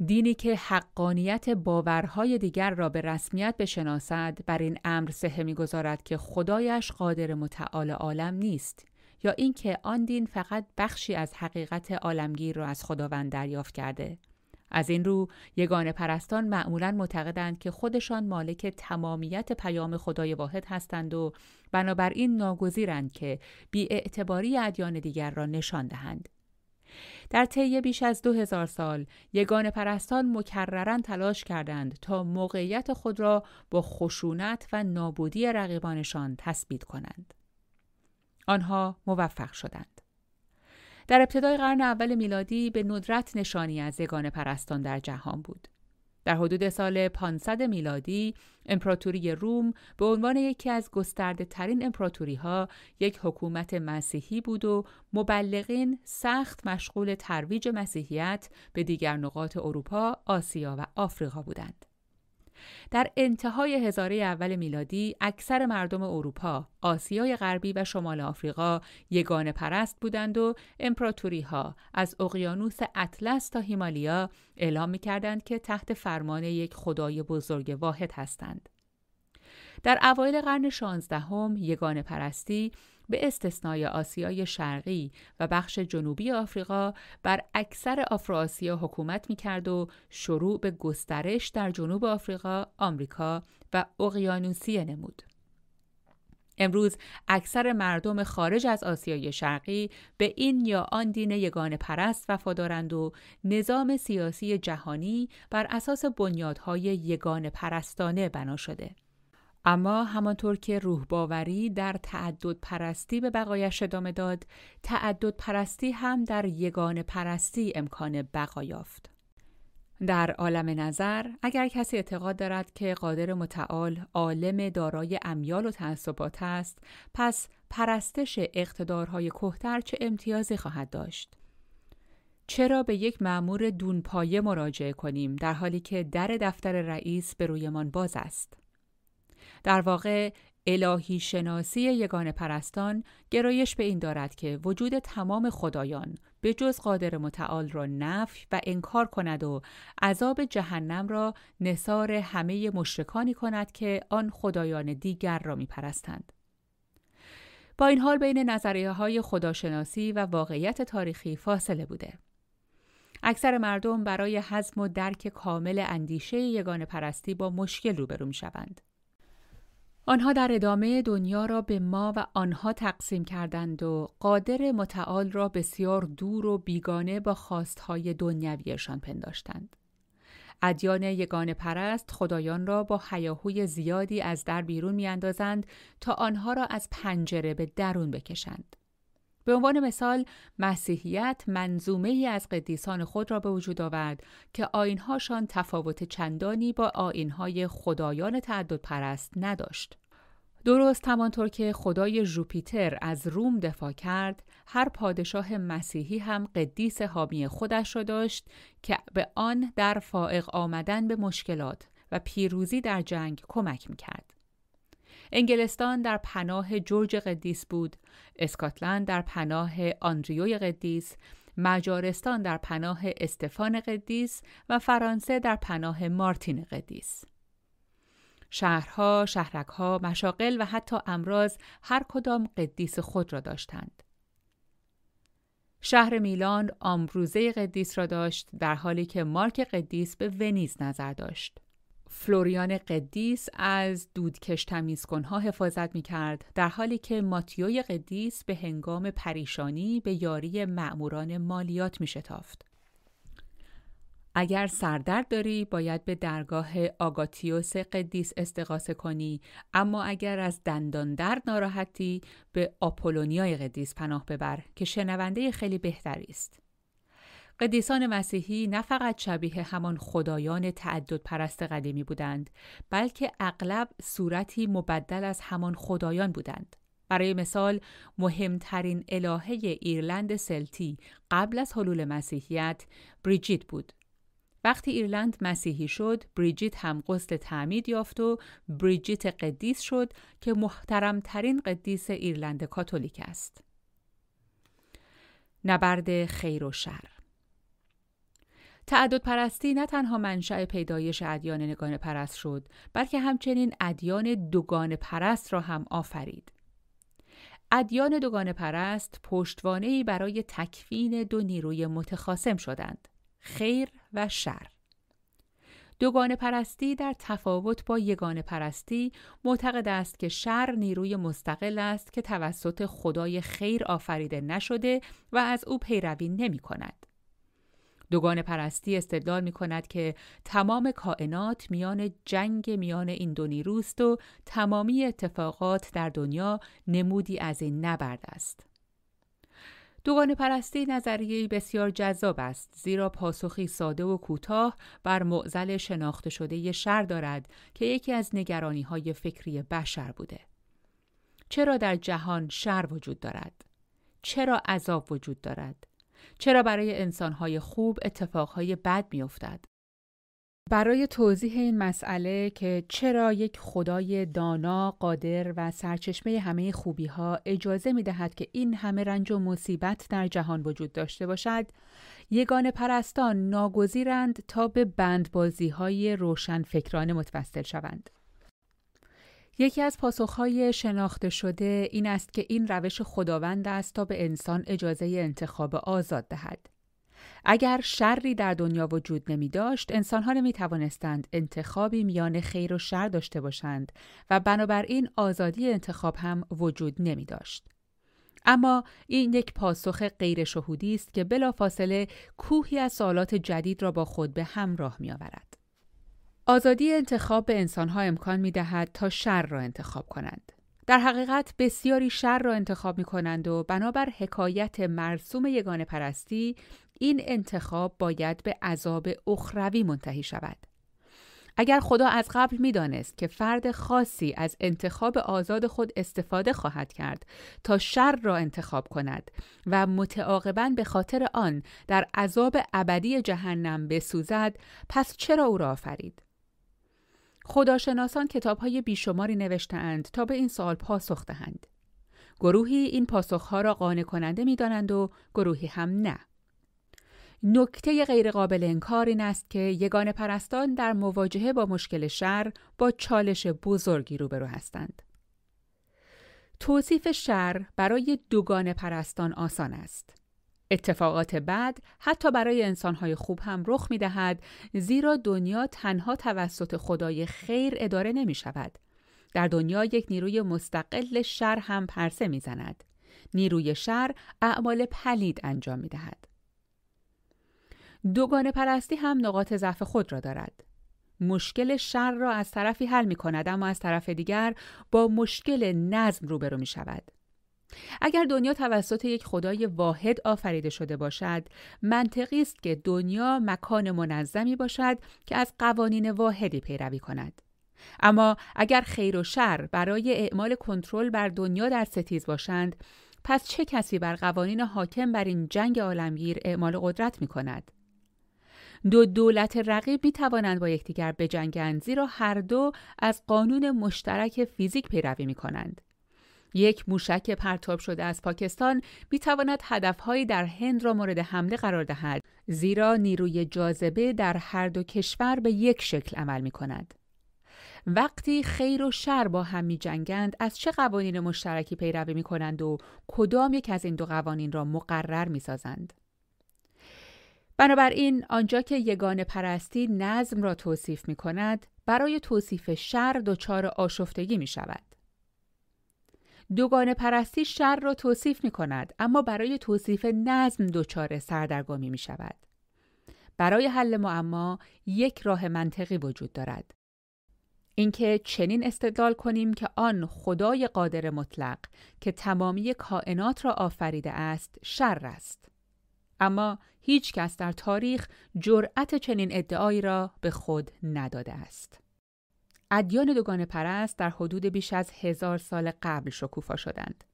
دینی که حقانیت باورهای دیگر را به رسمیت بشناسد بر این امر سهه می‌گذارد که خدایش قادر متعال عالم نیست یا اینکه آن دین فقط بخشی از حقیقت عالمگیر را از خداوند دریافت کرده. از این رو یگان پرستان معمولا معتقدند که خودشان مالک تمامیت پیام خدای واحد هستند و بنابراین ناگزیرند که بی اعتباری ادیان دیگر را نشان دهند. در طی بیش از دو هزار سال یگان پرستان مکررن تلاش کردند تا موقعیت خود را با خشونت و نابودی رقیبانشان تثبیت کنند. آنها موفق شدند. در ابتدای قرن اول میلادی به ندرت نشانی از یگان پرستان در جهان بود. در حدود سال 500 میلادی امپراتوری روم به عنوان یکی از گسترده ترین امپراتوری ها یک حکومت مسیحی بود و مبلغین سخت مشغول ترویج مسیحیت به دیگر نقاط اروپا، آسیا و آفریقا بودند. در انتهای هزاره اول میلادی اکثر مردم اروپا، آسیای غربی و شمال آفریقا یگان پرست بودند و امپراتوری ها از اقیانوس اطلس تا هیمالیا اعلام می کردند که تحت فرمان یک خدای بزرگ واحد هستند. در اوایل قرن شانزدهم یگان پرستی به استثنای آسیای شرقی و بخش جنوبی آفریقا بر اکثر آفراسیا حکومت می کرد و شروع به گسترش در جنوب آفریقا، آمریکا و اقیانوسیه نمود. امروز اکثر مردم خارج از آسیای شرقی به این یا آن دین یگان پرست وفادارند و نظام سیاسی جهانی بر اساس بنیادهای یگان پرستانه بنا شده. اما همانطور که روح باوری در تعدد پرستی به بقایش ادامه داد، تعدد پرستی هم در یگان پرستی امکان بقا یافت. در عالم نظر اگر کسی اعتقاد دارد که قادر متعال عالم دارای امیال و تعصبات است پس پرستش اقتدارهای کهتر چه امتیازی خواهد داشت چرا به یک مأمور دونپایه مراجعه کنیم در حالی که در دفتر رئیس به رویمان باز است در واقع الهی شناسی یگان پرستان گرایش به این دارد که وجود تمام خدایان به جز قادر متعال را نفی و انکار کند و عذاب جهنم را نصار همه مشرکانی کند که آن خدایان دیگر را می پرستند. با این حال بین نظریه های خداشناسی و واقعیت تاریخی فاصله بوده. اکثر مردم برای حزم و درک کامل اندیشه یگان پرستی با مشکل روبرو می شوند. آنها در ادامه دنیا را به ما و آنها تقسیم کردند و قادر متعال را بسیار دور و بیگانه با خواستهای دنیویشان پنداشتند. ادیان یگان پرست خدایان را با حیاهوی زیادی از در بیرون میاندازند تا آنها را از پنجره به درون بکشند. به عنوان مثال مسیحیت منظومه ای از قدیسان خود را به وجود آورد که آینهاشان تفاوت چندانی با آینهای خدایان تعدد پرست نداشت. درست همانطور که خدای ژوپیتر از روم دفاع کرد، هر پادشاه مسیحی هم قدیس حامی خودش را داشت که به آن در فائق آمدن به مشکلات و پیروزی در جنگ کمک می‌کرد. انگلستان در پناه جورج قدیس بود، اسکاتلند در پناه آندریوی قدیس، مجارستان در پناه استفان قدیس و فرانسه در پناه مارتین قدیس. شهرها، شهرکها، مشاقل و حتی امراض هر کدام قدیس خود را داشتند. شهر میلان آمروزه قدیس را داشت در حالی که مارک قدیس به ونیز نظر داشت. فلوریان قدیس از دودکش تمیزکنها حفاظت می کرد در حالی که ماتیوی قدیس به هنگام پریشانی به یاری معموران مالیات می شتافت. اگر سردرد داری باید به درگاه آگاتیوس قدیس استقاسه کنی اما اگر از دندان درد ناراحتی به آپولونیای قدیس پناه ببر که شنونده خیلی بهتری است. قدیسان مسیحی نه فقط شبیه همان خدایان تعدد پرست قدیمی بودند بلکه اغلب صورتی مبدل از همان خدایان بودند. برای مثال مهمترین الهه ایرلند سلتی قبل از حلول مسیحیت بریجیت بود. وقتی ایرلند مسیحی شد بریجیت هم غسل تعمید یافت و بریجیت قدیس شد که محترمترین قدیس ایرلند کاتولیک است. نبرد خیر و شر تعدد پرستی نه تنها منشأ پیدایش ادیان یگانه پرست شد بلکه همچنین ادیان دوگانه پرست را هم آفرید ادیان دوگان پرست پشتوانه برای تکفین دو نیروی متخاسم شدند خیر و شر دوگان پرستی در تفاوت با یگان پرستی معتقد است که شر نیروی مستقل است که توسط خدای خیر آفریده نشده و از او پیروی نمی کند. دوگان پرستی استدلال می کند که تمام کائنات میان جنگ میان این دو نیروست و تمامی اتفاقات در دنیا نمودی از این نبرد است. دوگان پرستی نظریه بسیار جذاب است زیرا پاسخی ساده و کوتاه بر معزل شناخته شده شر دارد که یکی از نگرانی های فکری بشر بوده. چرا در جهان شر وجود دارد؟ چرا عذاب وجود دارد؟ چرا برای انسانهای خوب اتفاقهای بد میافتد؟ برای توضیح این مسئله که چرا یک خدای دانا، قادر و سرچشمه همه خوبی ها اجازه می دهد که این همه رنج و مصیبت در جهان وجود داشته باشد، یگان پرستان ناگزیرند تا به بندبازی های روشن فکران متوسل شوند. یکی از پاسخهای شناخته شده این است که این روش خداوند است تا به انسان اجازه انتخاب آزاد دهد. اگر شری در دنیا وجود نمی داشت، انسانها نمی توانستند انتخابی میان خیر و شر داشته باشند و بنابراین آزادی انتخاب هم وجود نمی داشت. اما این یک پاسخ غیر شهودی است که بلافاصله کوهی از سوالات جدید را با خود به همراه می آورد. آزادی انتخاب به انسانها امکان می دهد تا شر را انتخاب کنند. در حقیقت بسیاری شر را انتخاب می کنند و بنابر حکایت مرسوم یگان پرستی این انتخاب باید به عذاب اخروی منتهی شود. اگر خدا از قبل می‌دانست که فرد خاصی از انتخاب آزاد خود استفاده خواهد کرد تا شر را انتخاب کند و متعاقبا به خاطر آن در عذاب ابدی جهنم بسوزد پس چرا او را آفرید خداشناسان کتاب های بیشماری نوشتهاند تا به این سوال پاسخ دهند گروهی این پاسخها را قانع کننده می دانند و گروهی هم نه نکته غیرقابل انکار این است که یگان پرستان در مواجهه با مشکل شر با چالش بزرگی روبرو هستند. توصیف شر برای دوگان پرستان آسان است. اتفاقات بد حتی برای انسانهای خوب هم رخ می دهد زیرا دنیا تنها توسط خدای خیر اداره نمی شود. در دنیا یک نیروی مستقل شر هم پرسه می زند. نیروی شر اعمال پلید انجام می دهد. دوگانه پرستی هم نقاط ضعف خود را دارد. مشکل شر را از طرفی حل می کند اما از طرف دیگر با مشکل نظم روبرو می شود. اگر دنیا توسط یک خدای واحد آفریده شده باشد منطقی است که دنیا مکان منظمی باشد که از قوانین واحدی پیروی کند اما اگر خیر و شر برای اعمال کنترل بر دنیا در ستیز باشند پس چه کسی بر قوانین حاکم بر این جنگ عالمگیر اعمال قدرت می کند؟ دو دولت رقیب می توانند با یکدیگر بجنگند زیرا هر دو از قانون مشترک فیزیک پیروی می کنند. یک موشک پرتاب شده از پاکستان می تواند هدفهایی در هند را مورد حمله قرار دهد زیرا نیروی جاذبه در هر دو کشور به یک شکل عمل می کند. وقتی خیر و شر با هم می جنگند از چه قوانین مشترکی پیروی می کنند و کدام یک از این دو قوانین را مقرر می سازند؟ بنابراین آنجا که یگان پرستی نظم را توصیف می کند برای توصیف شر دچار آشفتگی می شود. دوگان پرستی شر را توصیف می کند اما برای توصیف نظم دچار سردرگمی می شود. برای حل معما یک راه منطقی وجود دارد. اینکه چنین استدلال کنیم که آن خدای قادر مطلق که تمامی کائنات را آفریده است شر است. اما هیچ کس در تاریخ جرأت چنین ادعایی را به خود نداده است. ادیان دوگان پرست در حدود بیش از هزار سال قبل شکوفا شدند.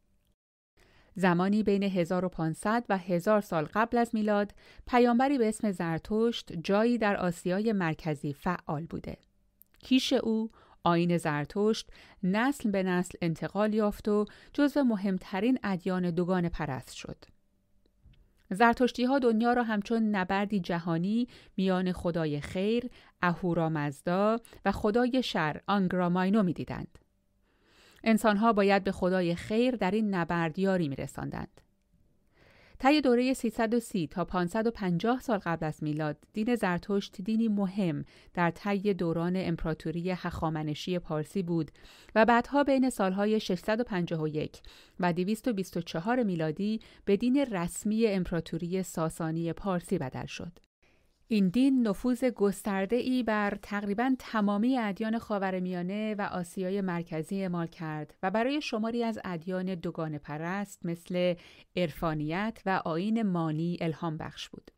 زمانی بین 1500 و 1000 سال قبل از میلاد پیامبری به اسم زرتشت جایی در آسیای مرکزی فعال بوده. کیش او آین زرتشت نسل به نسل انتقال یافت و جزو مهمترین ادیان دوگان پرست شد. زرتشتی ها دنیا را همچون نبردی جهانی میان خدای خیر، اهورامزدا و خدای شر آنگراماینو می دیدند. انسان ها باید به خدای خیر در این نبرد یاری می رساندند. طی دوره 330 تا 550 سال قبل از میلاد دین زرتشت دینی مهم در طی دوران امپراتوری هخامنشی پارسی بود و بعدها بین سالهای 651 و 224 میلادی به دین رسمی امپراتوری ساسانی پارسی بدل شد. این دین نفوذ گسترده ای بر تقریبا تمامی ادیان خاورمیانه و آسیای مرکزی اعمال کرد و برای شماری از ادیان دوگان پرست مثل عرفانیت و آین مانی الهام بخش بود.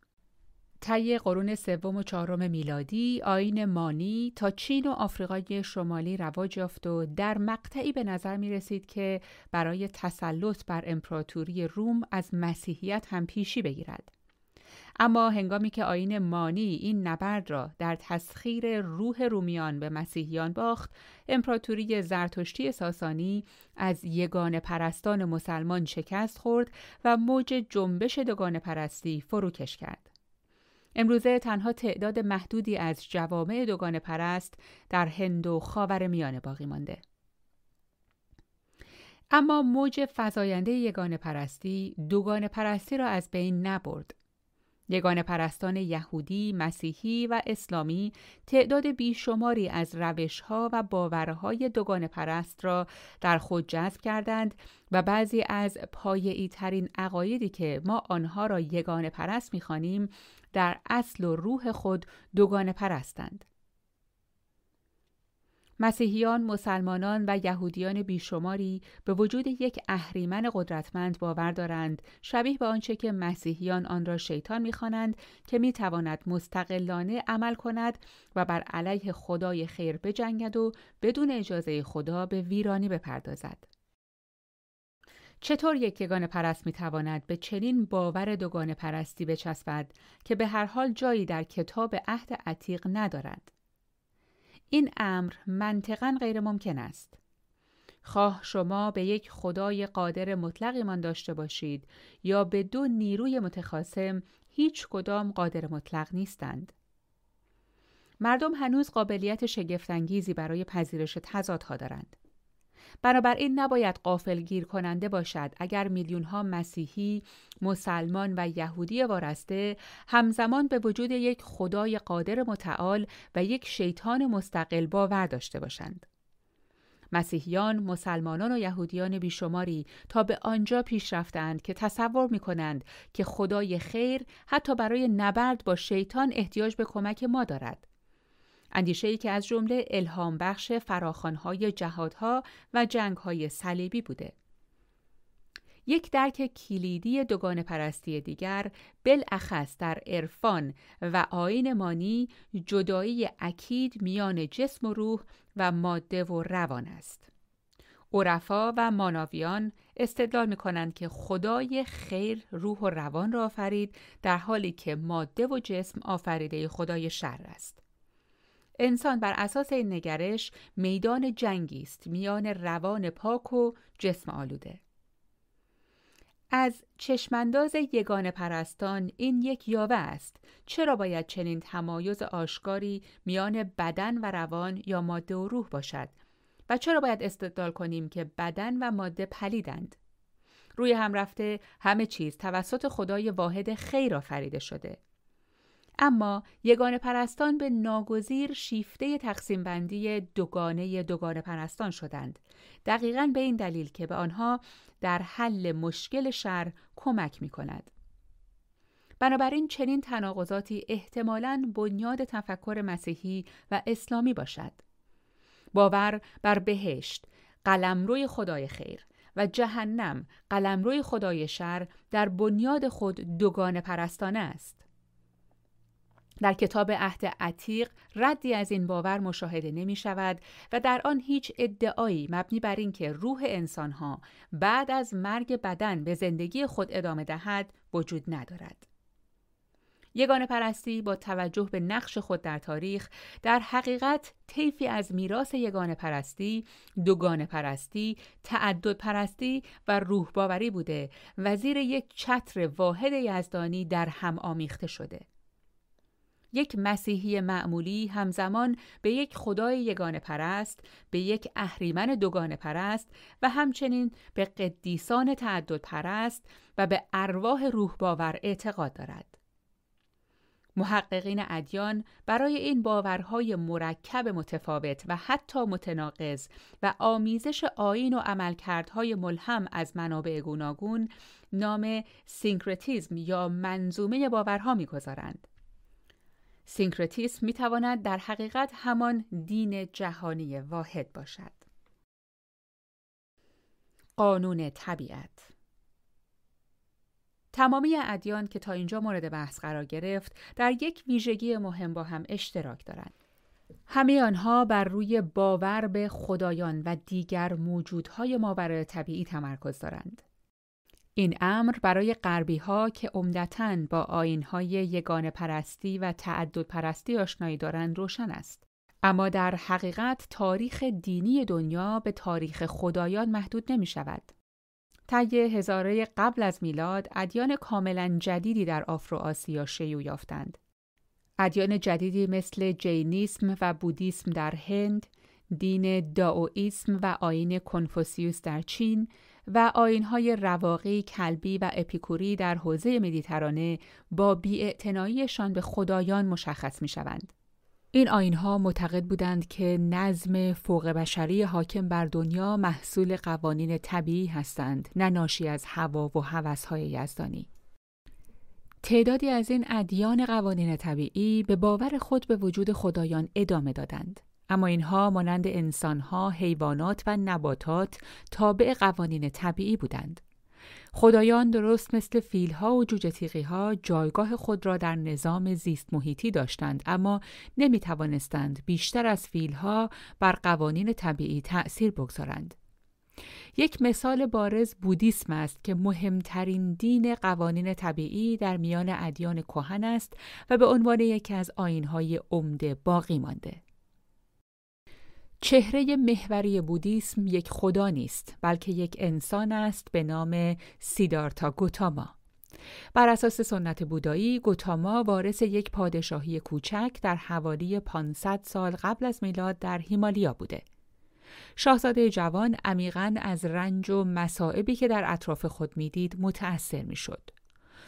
طی قرون سوم و چهارم میلادی آین مانی تا چین و آفریقای شمالی رواج یافت و در مقطعی به نظر می رسید که برای تسلط بر امپراتوری روم از مسیحیت هم پیشی بگیرد. اما هنگامی که آین مانی این نبرد را در تسخیر روح رومیان به مسیحیان باخت امپراتوری زرتشتی ساسانی از یگان پرستان مسلمان شکست خورد و موج جنبش دوگان پرستی فروکش کرد. امروزه تنها تعداد محدودی از جوامع دوگان پرست در هند و خاور میانه باقی مانده. اما موج فزاینده یگان پرستی دوگان پرستی را از بین نبرد. یگان پرستان یهودی، مسیحی و اسلامی تعداد بیشماری از روشها و باورهای دوگان پرست را در خود جذب کردند و بعضی از پایه‌ای ترین عقایدی که ما آنها را یگان پرست می‌خوانیم در اصل و روح خود دوگان پرستند. مسیحیان، مسلمانان و یهودیان بیشماری به وجود یک اهریمن قدرتمند باور دارند شبیه به آنچه که مسیحیان آن را شیطان می‌خوانند که می‌تواند مستقلانه عمل کند و بر علیه خدای خیر بجنگد و بدون اجازه خدا به ویرانی بپردازد. چطور یک یگان پرست می‌تواند به چنین باور دوگان پرستی بچسبد که به هر حال جایی در کتاب عهد عتیق ندارد؟ این امر منطقا غیر ممکن است. خواه شما به یک خدای قادر مطلقیمان داشته باشید یا به دو نیروی متخاصم هیچ کدام قادر مطلق نیستند. مردم هنوز قابلیت شگفتانگیزی برای پذیرش تضادها دارند. بنابراین نباید قافل گیر کننده باشد اگر میلیون ها مسیحی، مسلمان و یهودی وارسته همزمان به وجود یک خدای قادر متعال و یک شیطان مستقل باور داشته باشند. مسیحیان، مسلمانان و یهودیان بیشماری تا به آنجا پیش رفتند که تصور می کنند که خدای خیر حتی برای نبرد با شیطان احتیاج به کمک ما دارد. اندیشه ای که از جمله الهام بخش فراخانهای جهادها و جنگهای صلیبی بوده. یک درک کلیدی دوگان پرستی دیگر بالاخص در عرفان و آین مانی جدایی اکید میان جسم و روح و ماده و روان است. عرفا و ماناویان استدلال می کنند که خدای خیر روح و روان را آفرید در حالی که ماده و جسم آفریده خدای شر است. انسان بر اساس این نگرش میدان جنگی است. میان روان پاک و جسم آلوده. از چشمانداز یگان پرستان این یک یاوه است. چرا باید چنین تمایز آشکاری میان بدن و روان یا ماده و روح باشد؟ و چرا باید استدلال کنیم که بدن و ماده پلیدند؟ روی هم رفته همه چیز توسط خدای واحد خیر آفریده شده. اما یگان پرستان به ناگزیر شیفته تقسیم بندی دوگانه دوگانه پرستان شدند. دقیقا به این دلیل که به آنها در حل مشکل شر کمک می کند. بنابراین چنین تناقضاتی احتمالاً بنیاد تفکر مسیحی و اسلامی باشد. باور بر بهشت، قلمروی خدای خیر و جهنم، قلمروی خدای شر در بنیاد خود دوگانه پرستانه است. در کتاب عهد عتیق ردی از این باور مشاهده نمی شود و در آن هیچ ادعایی مبنی بر اینکه روح انسانها بعد از مرگ بدن به زندگی خود ادامه دهد وجود ندارد. یگان پرستی با توجه به نقش خود در تاریخ در حقیقت طیفی از میراث یگان پرستی، دوگان پرستی، تعدد پرستی و روح باوری بوده و زیر یک چتر واحد یزدانی در هم آمیخته شده. یک مسیحی معمولی همزمان به یک خدای یگان پرست، به یک اهریمن دوگان پرست و همچنین به قدیسان تعدد پرست و به ارواح روح باور اعتقاد دارد. محققین ادیان برای این باورهای مرکب متفاوت و حتی متناقض و آمیزش آیین و عملکردهای ملهم از منابع گوناگون نام syncretism یا منظومه باورها می‌گذارند. syncretism می تواند در حقیقت همان دین جهانی واحد باشد. قانون طبیعت تمامی ادیان که تا اینجا مورد بحث قرار گرفت در یک ویژگی مهم با هم اشتراک دارند. همه آنها بر روی باور به خدایان و دیگر موجودهای ماورای طبیعی تمرکز دارند. این امر برای غربی ها که عمدتا با آین های یگان پرستی و تعدد پرستی آشنایی دارند روشن است. اما در حقیقت تاریخ دینی دنیا به تاریخ خدایان محدود نمی شود. طی هزاره قبل از میلاد ادیان کاملا جدیدی در آفرو آسیا شیوع یافتند. ادیان جدیدی مثل جینیسم و بودیسم در هند، دین داوئیسم و آین کنفوسیوس در چین و آینهای رواقی، کلبی و اپیکوری در حوزه مدیترانه با بیاعتناییشان به خدایان مشخص می شوند. این آینها معتقد بودند که نظم فوق بشری حاکم بر دنیا محصول قوانین طبیعی هستند نه ناشی از هوا و هوسهای یزدانی. تعدادی از این ادیان قوانین طبیعی به باور خود به وجود خدایان ادامه دادند. اما اینها مانند انسانها، حیوانات و نباتات تابع قوانین طبیعی بودند. خدایان درست مثل فیلها و جوجه ها جایگاه خود را در نظام زیست محیطی داشتند اما نمی توانستند بیشتر از فیلها بر قوانین طبیعی تأثیر بگذارند. یک مثال بارز بودیسم است که مهمترین دین قوانین طبیعی در میان ادیان کهن است و به عنوان یکی از آینهای عمده باقی مانده. چهره محوری بودیسم یک خدا نیست بلکه یک انسان است به نام سیدارتا گوتاما. بر اساس سنت بودایی گوتاما وارث یک پادشاهی کوچک در حوالی 500 سال قبل از میلاد در هیمالیا بوده. شاهزاده جوان عمیقا از رنج و مصائبی که در اطراف خود می‌دید متأثر می‌شد.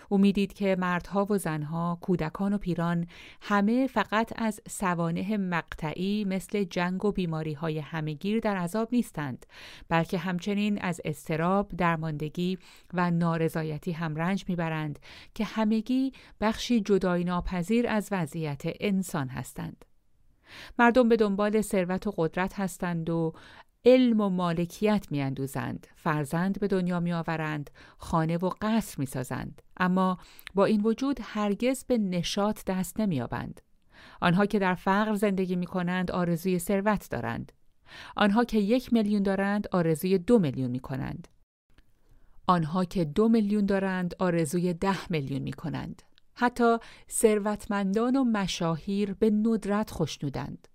او می‌دید که مردها و زنها، کودکان و پیران همه فقط از سوانه مقطعی مثل جنگ و بیماری های همگیر در عذاب نیستند بلکه همچنین از استراب، درماندگی و نارضایتی هم رنج می‌برند که همگی بخشی جدای ناپذیر از وضعیت انسان هستند. مردم به دنبال ثروت و قدرت هستند و علم و مالکیت میاندوزند. فرزند به دنیا میآورند. خانه و قصر می‌سازند. اما با این وجود هرگز به نشاط دست نمییابند. آنها که در فقر زندگی می کنند آرزوی ثروت دارند. آنها که یک میلیون دارند آرزوی دو میلیون می کنند آنها که دو میلیون دارند آرزوی ده میلیون می کنند حتی ثروتمندان و مشاهیر به ندرت خوشنودند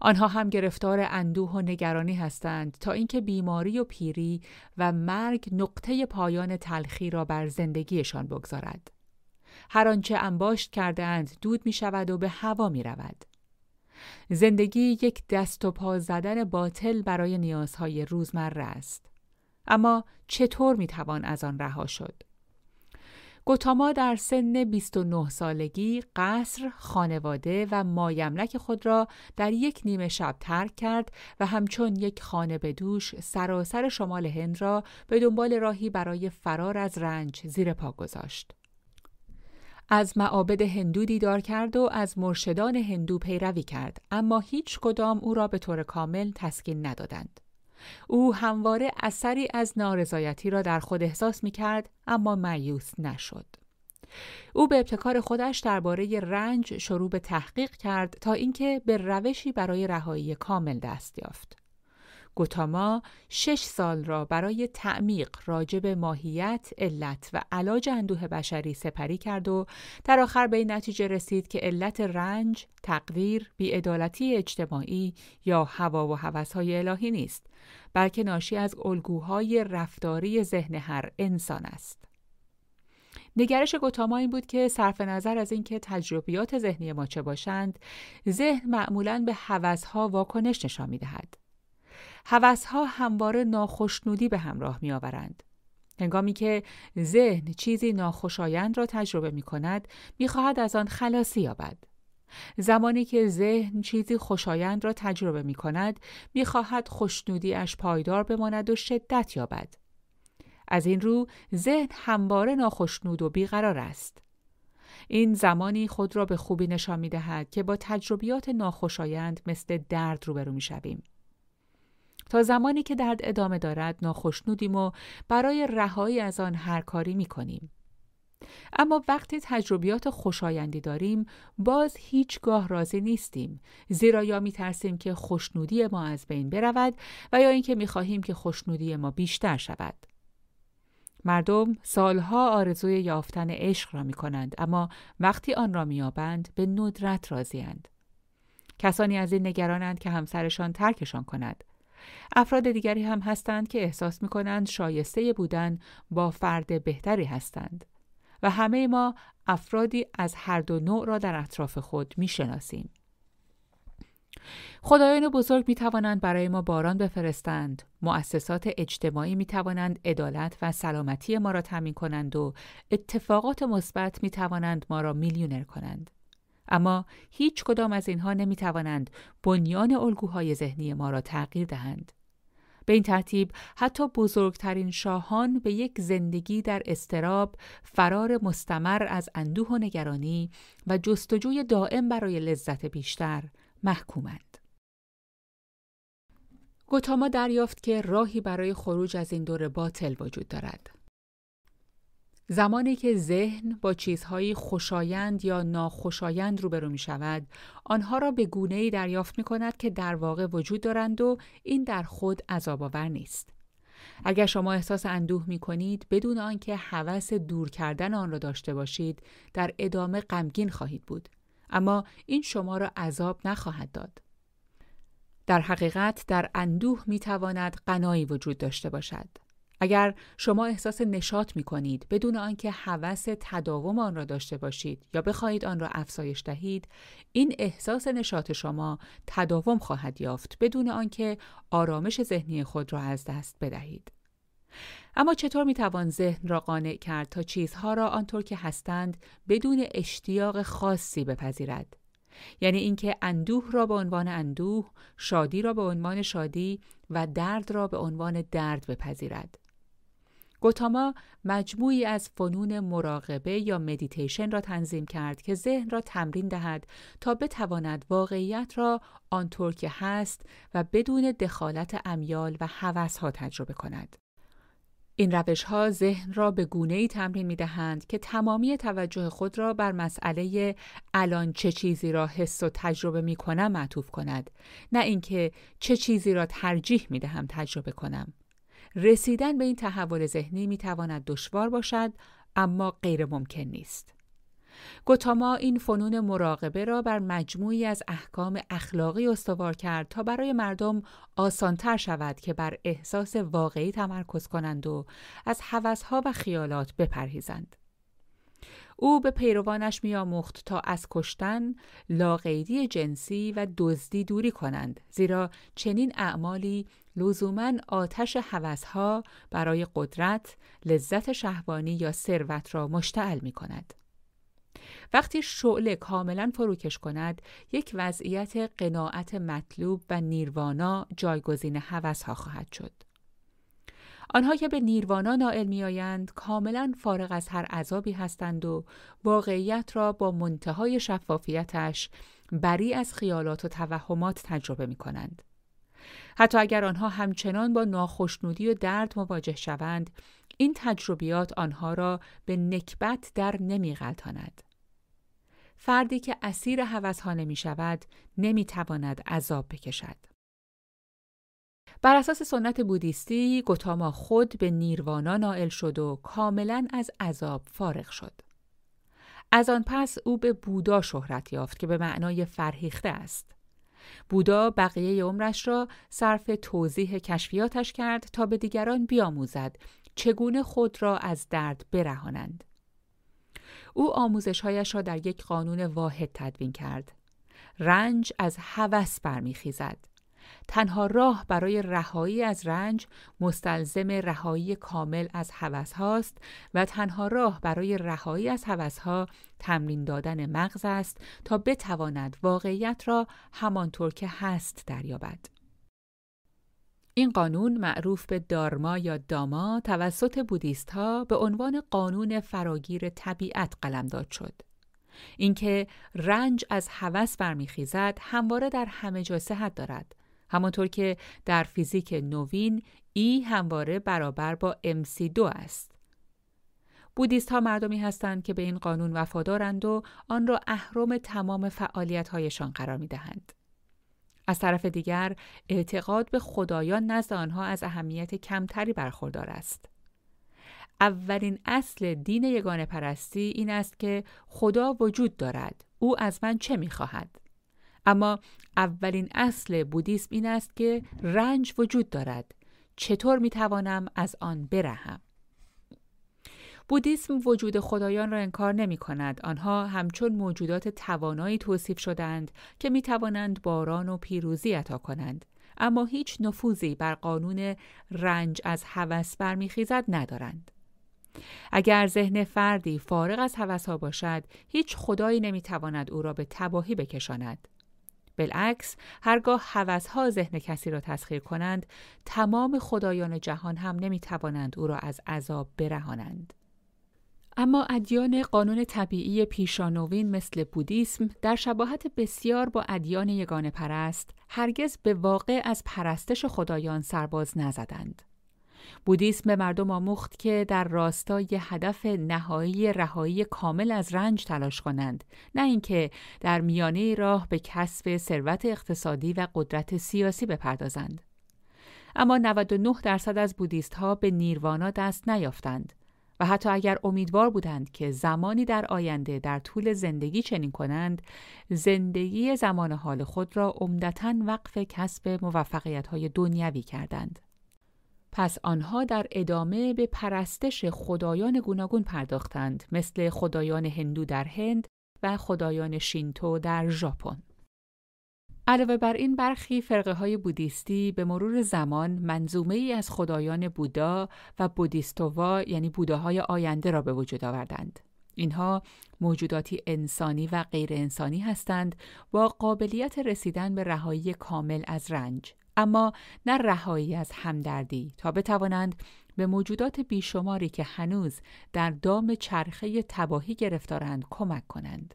آنها هم گرفتار اندوه و نگرانی هستند تا اینکه بیماری و پیری و مرگ نقطه پایان تلخی را بر زندگیشان بگذارد. هر آنچه انباشت کرده اند دود می شود و به هوا می رود. زندگی یک دست و پا زدن باطل برای نیازهای روزمره است. اما چطور می توان از آن رها شد؟ گوتاما در سن 29 سالگی قصر، خانواده و مایملک خود را در یک نیمه شب ترک کرد و همچون یک خانه به دوش سراسر شمال هند را به دنبال راهی برای فرار از رنج زیر پا گذاشت. از معابد هندو دیدار کرد و از مرشدان هندو پیروی کرد اما هیچ کدام او را به طور کامل تسکین ندادند. او همواره اثری از نارضایتی را در خود احساس می کرد اما معیوس نشد. او به ابتکار خودش درباره رنج شروع به تحقیق کرد تا اینکه به روشی برای رهایی کامل دست یافت. گوتاما شش سال را برای تعمیق راجب ماهیت، علت و علاج اندوه بشری سپری کرد و در آخر به این نتیجه رسید که علت رنج، تقدیر، بیعدالتی اجتماعی یا هوا و هوسهای الهی نیست، بلکه ناشی از الگوهای رفتاری ذهن هر انسان است. نگرش گوتاما این بود که صرف نظر از اینکه تجربیات ذهنی ما چه باشند، ذهن معمولاً به هوسها واکنش نشان می‌دهد. هوسها همواره ناخشنودی به همراه می آورند. هنگامی که ذهن چیزی ناخوشایند را تجربه می کند می خواهد از آن خلاصی یابد. زمانی که ذهن چیزی خوشایند را تجربه می کند می خواهد خوشنودیش پایدار بماند و شدت یابد. از این رو ذهن همواره ناخشنود و بیقرار است. این زمانی خود را به خوبی نشان می دهد که با تجربیات ناخوشایند مثل درد روبرو می شویم. تا زمانی که درد ادامه دارد ناخشنودیم و برای رهایی از آن هر کاری می کنیم. اما وقتی تجربیات خوشایندی داریم باز هیچگاه راضی نیستیم زیرا یا می ترسیم که خوشنودی ما از بین برود و یا اینکه می خواهیم که خوشنودی ما بیشتر شود مردم سالها آرزوی یافتن عشق را می کنند اما وقتی آن را میابند به ندرت راضیند. کسانی از این نگرانند که همسرشان ترکشان کند. افراد دیگری هم هستند که احساس می کنند شایسته بودن با فرد بهتری هستند. و همه ما افرادی از هر دو نوع را در اطراف خود می شناسیم. خدایان بزرگ می توانند برای ما باران بفرستند، مؤسسات اجتماعی می توانند عدالت و سلامتی ما را تمین کنند و اتفاقات مثبت می توانند ما را میلیونر کنند. اما هیچ کدام از اینها نمی توانند بنیان الگوهای ذهنی ما را تغییر دهند. به این ترتیب حتی بزرگترین شاهان به یک زندگی در استراب، فرار مستمر از اندوه و نگرانی و جستجوی دائم برای لذت بیشتر محکومند. گوتاما دریافت که راهی برای خروج از این دور باطل وجود دارد. زمانی که ذهن با چیزهایی خوشایند یا ناخوشایند روبرو می شود، آنها را به گونه دریافت می کند که در واقع وجود دارند و این در خود عذاب آور نیست. اگر شما احساس اندوه می کنید بدون آنکه هوس دور کردن آن را داشته باشید، در ادامه غمگین خواهید بود. اما این شما را عذاب نخواهد داد. در حقیقت در اندوه می تواند قنایی وجود داشته باشد. اگر شما احساس نشاط می کنید بدون آنکه هوس تداوم آن را داشته باشید یا بخواهید آن را افزایش دهید این احساس نشاط شما تداوم خواهد یافت بدون آنکه آرامش ذهنی خود را از دست بدهید اما چطور می توان ذهن را قانع کرد تا چیزها را آنطور که هستند بدون اشتیاق خاصی بپذیرد یعنی اینکه اندوه را به عنوان اندوه، شادی را به عنوان شادی و درد را به عنوان درد بپذیرد. گوتاما مجموعی از فنون مراقبه یا مدیتیشن را تنظیم کرد که ذهن را تمرین دهد تا بتواند واقعیت را آنطور که هست و بدون دخالت امیال و ها تجربه کند. این روش ها ذهن را به گونه ای تمرین می دهند که تمامی توجه خود را بر مسئله الان چه چیزی را حس و تجربه می کنم معطوف کند نه اینکه چه چیزی را ترجیح می دهم تجربه کنم. رسیدن به این تحول ذهنی می تواند دشوار باشد اما غیر ممکن نیست. گوتاما این فنون مراقبه را بر مجموعی از احکام اخلاقی استوار کرد تا برای مردم آسانتر شود که بر احساس واقعی تمرکز کنند و از حوثها و خیالات بپرهیزند. او به پیروانش میآموخت تا از کشتن، لاقیدی جنسی و دزدی دوری کنند زیرا چنین اعمالی لزوما آتش حوثها برای قدرت، لذت شهوانی یا ثروت را مشتعل می کند. وقتی شعله کاملا فروکش کند یک وضعیت قناعت مطلوب و نیروانا جایگزین حوثها خواهد شد آنها که به نیروانا نائل میآیند کاملا فارغ از هر عذابی هستند و واقعیت را با منتهای شفافیتش بری از خیالات و توهمات تجربه می کنند. حتی اگر آنها همچنان با ناخشنودی و درد مواجه شوند، این تجربیات آنها را به نکبت در نمیغلطاند. فردی که اسیر هوسها نمی شود نمی تواند عذاب بکشد. بر اساس سنت بودیستی گوتاما خود به نیروانا نائل شد و کاملا از عذاب فارغ شد. از آن پس او به بودا شهرت یافت که به معنای فرهیخته است. بودا بقیه عمرش را صرف توضیح کشفیاتش کرد تا به دیگران بیاموزد چگونه خود را از درد برهانند. او آموزشهایش را در یک قانون واحد تدوین کرد. رنج از هوس برمیخیزد. تنها راه برای رهایی از رنج مستلزم رهایی کامل از هوس هاست و تنها راه برای رهایی از هوس ها تمرین دادن مغز است تا بتواند واقعیت را همانطور که هست دریابد. این قانون معروف به دارما یا داما توسط بودیست ها به عنوان قانون فراگیر طبیعت قلمداد شد. اینکه رنج از هوس برمیخیزد همواره در همه جا صحت دارد همانطور که در فیزیک نوین ای همواره برابر با MC2 است. بودیست ها مردمی هستند که به این قانون وفادارند و آن را اهرم تمام فعالیت هایشان قرار می دهند. از طرف دیگر اعتقاد به خدایان نزد آنها از اهمیت کمتری برخوردار است. اولین اصل دین یگانه پرستی این است که خدا وجود دارد. او از من چه می‌خواهد؟ اما اولین اصل بودیسم این است که رنج وجود دارد. چطور می‌توانم از آن برهم؟ بودیسم وجود خدایان را انکار نمی کند. آنها همچون موجودات توانایی توصیف شدند که می توانند باران و پیروزی عطا کنند. اما هیچ نفوذی بر قانون رنج از هوس برمیخیزد ندارند. اگر ذهن فردی فارغ از هوسها باشد، هیچ خدایی نمی‌تواند او را به تباهی بکشاند. بالعکس هرگاه هوسها ذهن کسی را تسخیر کنند تمام خدایان جهان هم نمی‌توانند او را از عذاب برهانند اما ادیان قانون طبیعی پیشانوین مثل بودیسم در شباهت بسیار با ادیان یگانه پرست هرگز به واقع از پرستش خدایان سرباز نزدند. بودیسم به مردم آموخت که در راستای هدف نهایی رهایی کامل از رنج تلاش کنند نه اینکه در میانه راه به کسب ثروت اقتصادی و قدرت سیاسی بپردازند. اما 99 درصد از بودیست ها به نیروانا دست نیافتند و حتی اگر امیدوار بودند که زمانی در آینده در طول زندگی چنین کنند زندگی زمان حال خود را عمدتا وقف کسب موفقیت های دنیوی کردند. پس آنها در ادامه به پرستش خدایان گوناگون پرداختند مثل خدایان هندو در هند و خدایان شینتو در ژاپن. علاوه بر این برخی فرقه های بودیستی به مرور زمان منظومه ای از خدایان بودا و بودیستووا یعنی بوداهای آینده را به وجود آوردند. اینها موجوداتی انسانی و غیر انسانی هستند با قابلیت رسیدن به رهایی کامل از رنج اما نه رهایی از همدردی تا بتوانند به موجودات بیشماری که هنوز در دام چرخه تباهی گرفتارند کمک کنند.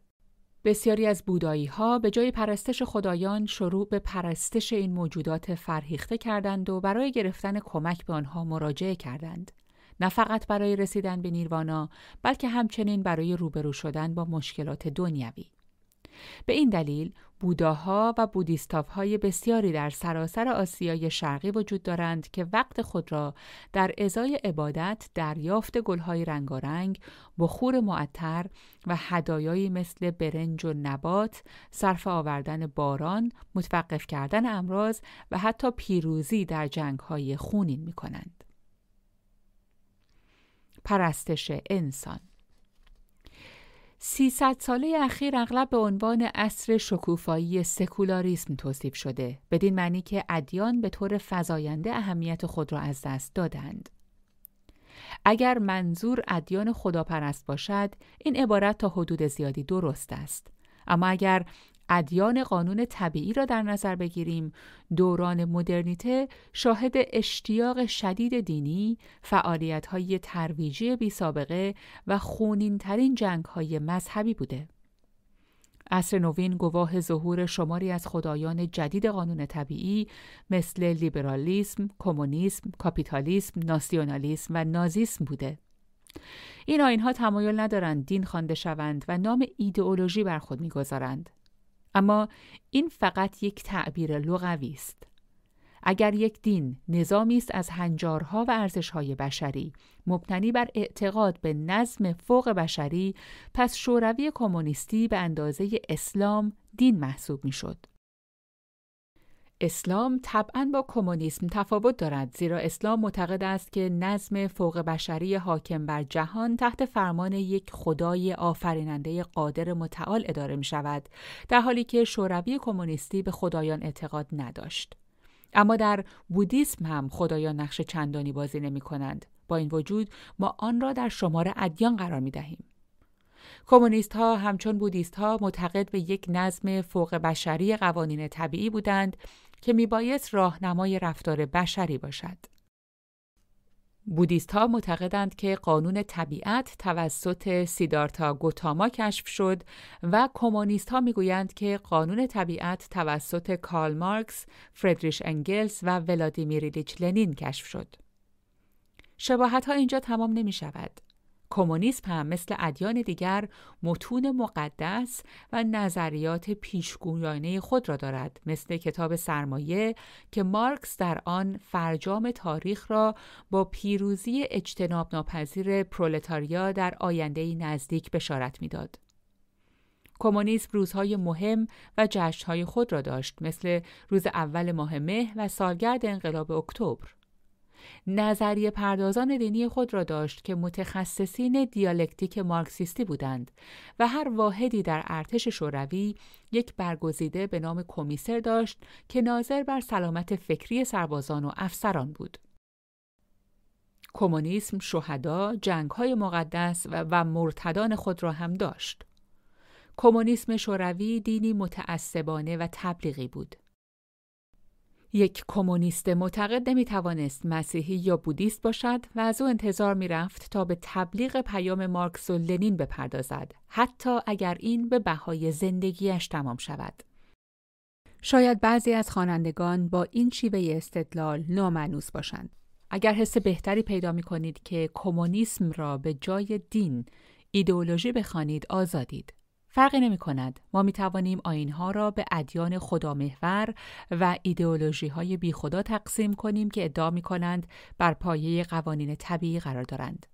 بسیاری از بودایی ها به جای پرستش خدایان شروع به پرستش این موجودات فرهیخته کردند و برای گرفتن کمک به آنها مراجعه کردند. نه فقط برای رسیدن به نیروانا بلکه همچنین برای روبرو شدن با مشکلات دنیوی. به این دلیل بوداها و های بسیاری در سراسر آسیای شرقی وجود دارند که وقت خود را در ازای عبادت دریافت گلهای رنگارنگ، بخور معطر و هدایایی مثل برنج و نبات، صرف آوردن باران، متوقف کردن امراض و حتی پیروزی در جنگهای خونین می کنند. پرستش انسان 300 ساله اخیر اغلب به عنوان عصر شکوفایی سکولاریسم توصیف شده بدین معنی که ادیان به طور فزاینده اهمیت خود را از دست دادند. اگر منظور ادیان خداپرست باشد این عبارت تا حدود زیادی درست است. اما اگر ادیان قانون طبیعی را در نظر بگیریم دوران مدرنیته شاهد اشتیاق شدید دینی فعالیت های ترویجی بی سابقه و خونین ترین جنگ های مذهبی بوده عصر نوین گواه ظهور شماری از خدایان جدید قانون طبیعی مثل لیبرالیسم، کمونیسم، کاپیتالیسم، ناسیونالیسم و نازیسم بوده. این آینها تمایل ندارند دین خوانده شوند و نام ایدئولوژی بر خود می‌گذارند. اما این فقط یک تعبیر لغوی است. اگر یک دین نظامی است از هنجارها و ارزشهای بشری مبتنی بر اعتقاد به نظم فوق بشری پس شوروی کمونیستی به اندازه اسلام دین محسوب می‌شد. اسلام طبعا با کمونیسم تفاوت دارد زیرا اسلام معتقد است که نظم فوق بشری حاکم بر جهان تحت فرمان یک خدای آفریننده قادر متعال اداره می شود در حالی که شوروی کمونیستی به خدایان اعتقاد نداشت. اما در بودیسم هم خدایان نقش چندانی بازی نمی کنند با این وجود ما آن را در شمار ادیان قرار می دهیم کمونیست ها همچون بودیست ها معتقد به یک نظم فوق بشری قوانین طبیعی بودند که میبایست راهنمای رفتار بشری باشد. بودیست ها معتقدند که قانون طبیعت توسط سیدارتا گوتاما کشف شد و کمونیست ها می‌گویند که قانون طبیعت توسط کارل مارکس، فردریش انگلز و ولادیمیر ایلیچ لنین کشف شد. شباهت ها اینجا تمام نمی شود. کمونیسم هم مثل ادیان دیگر متون مقدس و نظریات پیشگویانه خود را دارد مثل کتاب سرمایه که مارکس در آن فرجام تاریخ را با پیروزی اجتناب ناپذیر پرولتاریا در آینده نزدیک بشارت می‌داد. کمونیسم روزهای مهم و جشنهای خود را داشت مثل روز اول ماه مه و سالگرد انقلاب اکتبر. نظریه پردازان دینی خود را داشت که متخصصین دیالکتیک مارکسیستی بودند و هر واحدی در ارتش شوروی یک برگزیده به نام کمیسر داشت که ناظر بر سلامت فکری سربازان و افسران بود. کمونیسم شهدا، جنگهای مقدس و, و مرتدان خود را هم داشت. کمونیسم شوروی دینی متعصبانه و تبلیغی بود. یک کمونیست معتقد نمی توانست مسیحی یا بودیست باشد و از او انتظار می رفت تا به تبلیغ پیام مارکس و لنین بپردازد حتی اگر این به بهای زندگیش تمام شود. شاید بعضی از خوانندگان با این شیوه استدلال نامعنوس باشند. اگر حس بهتری پیدا می کنید که کمونیسم را به جای دین ایدئولوژی بخوانید آزادید. فرقی نمی کند. ما می توانیم آینها را به ادیان خدامحور و ایدئولوژی های بی خدا تقسیم کنیم که ادعا می کنند بر پایه قوانین طبیعی قرار دارند.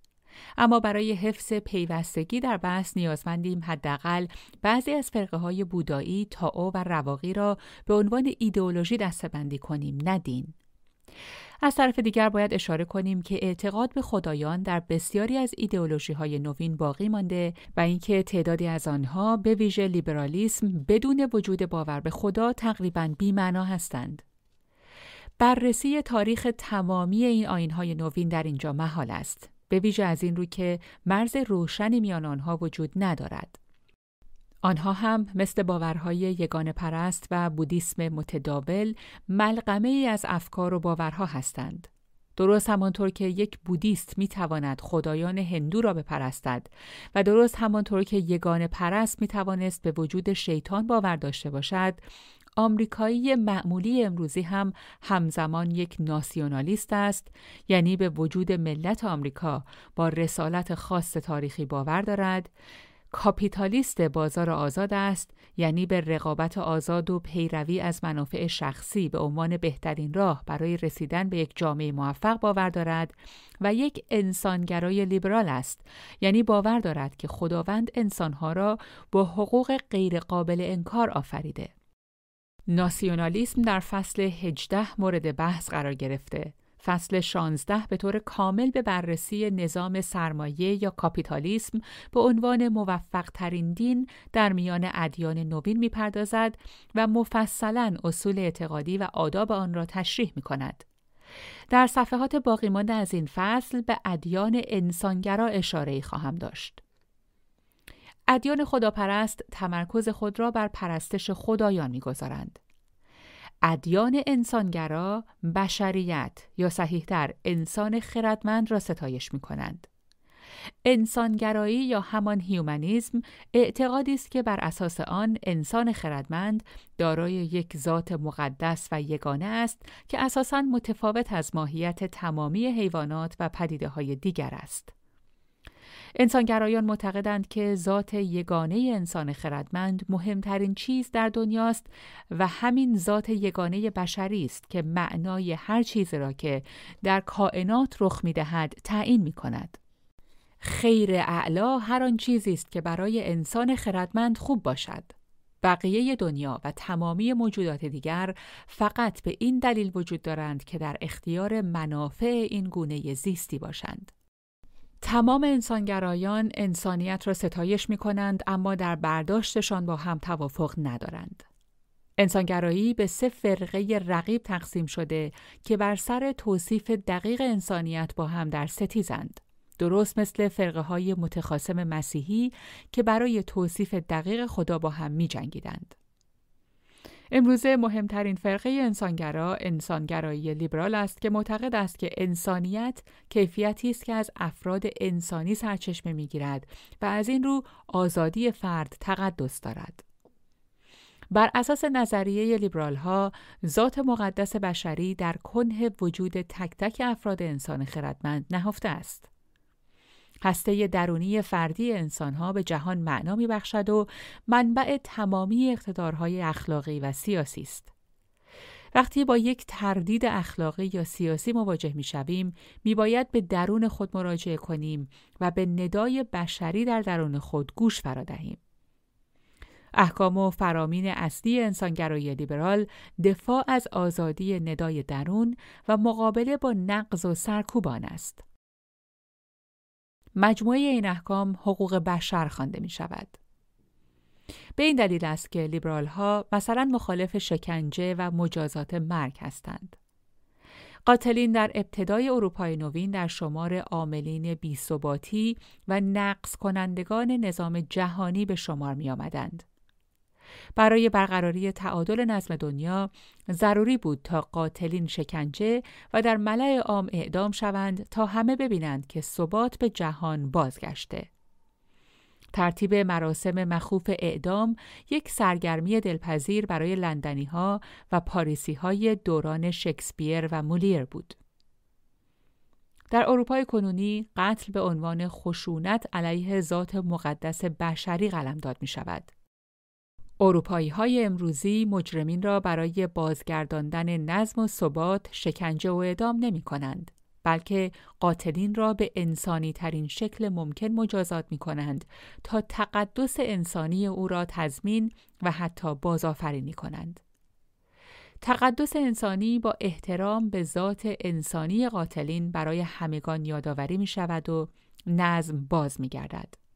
اما برای حفظ پیوستگی در بحث نیازمندیم حداقل بعضی از فرقه های بودایی، تاو و رواقی را به عنوان ایدئولوژی دستبندی کنیم، ندین. از طرف دیگر باید اشاره کنیم که اعتقاد به خدایان در بسیاری از ایدئولوژی های نوین باقی مانده و اینکه تعدادی از آنها به ویژه لیبرالیسم بدون وجود باور به خدا تقریبا بیمعنا هستند. بررسی تاریخ تمامی این آینهای نوین در اینجا محال است. به ویژه از این رو که مرز روشنی میان آنها وجود ندارد. آنها هم مثل باورهای یگان پرست و بودیسم متداول ملغمه ای از افکار و باورها هستند. درست همانطور که یک بودیست می تواند خدایان هندو را بپرستد و درست همانطور که یگان پرست می توانست به وجود شیطان باور داشته باشد، آمریکایی معمولی امروزی هم همزمان یک ناسیونالیست است یعنی به وجود ملت آمریکا با رسالت خاص تاریخی باور دارد کاپیتالیست بازار آزاد است یعنی به رقابت آزاد و پیروی از منافع شخصی به عنوان بهترین راه برای رسیدن به یک جامعه موفق باور دارد و یک انسانگرای لیبرال است. یعنی باور دارد که خداوند انسانها را با حقوق غیرقابل انکار آفریده. ناسیونالیسم در فصل 18 مورد بحث قرار گرفته. فصل 16 به طور کامل به بررسی نظام سرمایه یا کاپیتالیسم به عنوان موفق ترین دین در میان ادیان نوین می‌پردازد و مفصلا اصول اعتقادی و آداب آن را تشریح می کند. در صفحات باقی مانده از این فصل به ادیان انسانگرا اشاره خواهم داشت. ادیان خداپرست تمرکز خود را بر پرستش خدایان می‌گذارند. ادیان انسانگرا بشریت یا صحیحتر انسان خردمند را ستایش می کنند. انسانگرایی یا همان هیومانیزم اعتقادی است که بر اساس آن انسان خردمند دارای یک ذات مقدس و یگانه است که اساساً متفاوت از ماهیت تمامی حیوانات و پدیده های دیگر است. انسانگرایان معتقدند که ذات یگانه انسان خردمند مهمترین چیز در دنیاست و همین ذات یگانه بشری است که معنای هر چیز را که در کائنات رخ می‌دهد تعیین می‌کند. خیر اعلا هر آن چیزی است که برای انسان خردمند خوب باشد. بقیه دنیا و تمامی موجودات دیگر فقط به این دلیل وجود دارند که در اختیار منافع این گونه زیستی باشند. تمام انسانگرایان انسانیت را ستایش می کنند اما در برداشتشان با هم توافق ندارند. انسانگرایی به سه فرقه رقیب تقسیم شده که بر سر توصیف دقیق انسانیت با هم در ستیزند. درست مثل فرقه های متخاسم مسیحی که برای توصیف دقیق خدا با هم می جنگیدند. امروزه مهمترین فرقه انسانگرا انسانگرایی لیبرال است که معتقد است که انسانیت کیفیتی است که از افراد انسانی سرچشمه می‌گیرد و از این رو آزادی فرد تقدس دارد. بر اساس نظریه لیبرال ها ذات مقدس بشری در کنه وجود تک تک افراد انسان خردمند نهفته است. هسته درونی فردی انسانها به جهان معنا میبخشد و منبع تمامی اقتدارهای اخلاقی و سیاسی است. وقتی با یک تردید اخلاقی یا سیاسی مواجه می شویم، می باید به درون خود مراجعه کنیم و به ندای بشری در درون خود گوش فرا دهیم. احکام و فرامین اصلی انسانگرایی لیبرال دفاع از آزادی ندای درون و مقابله با نقض و سرکوبان است. مجموعه این احکام حقوق بشر خوانده می شود. به این دلیل است که لیبرال ها مثلا مخالف شکنجه و مجازات مرگ هستند. قاتلین در ابتدای اروپای نوین در شمار عاملین بیثباتی و نقص کنندگان نظام جهانی به شمار می آمدند. برای برقراری تعادل نظم دنیا ضروری بود تا قاتلین شکنجه و در ملع عام اعدام شوند تا همه ببینند که ثبات به جهان بازگشته. ترتیب مراسم مخوف اعدام یک سرگرمی دلپذیر برای لندنی ها و پاریسی های دوران شکسپیر و مولیر بود. در اروپای کنونی قتل به عنوان خشونت علیه ذات مقدس بشری قلمداد می شود. اروپایی های امروزی مجرمین را برای بازگرداندن نظم و ثبات شکنجه و اعدام نمی کنند. بلکه قاتلین را به انسانی ترین شکل ممکن مجازات می کنند تا تقدس انسانی او را تضمین و حتی بازآفرینی کنند. تقدس انسانی با احترام به ذات انسانی قاتلین برای همگان یادآوری می شود و نظم باز می گردد.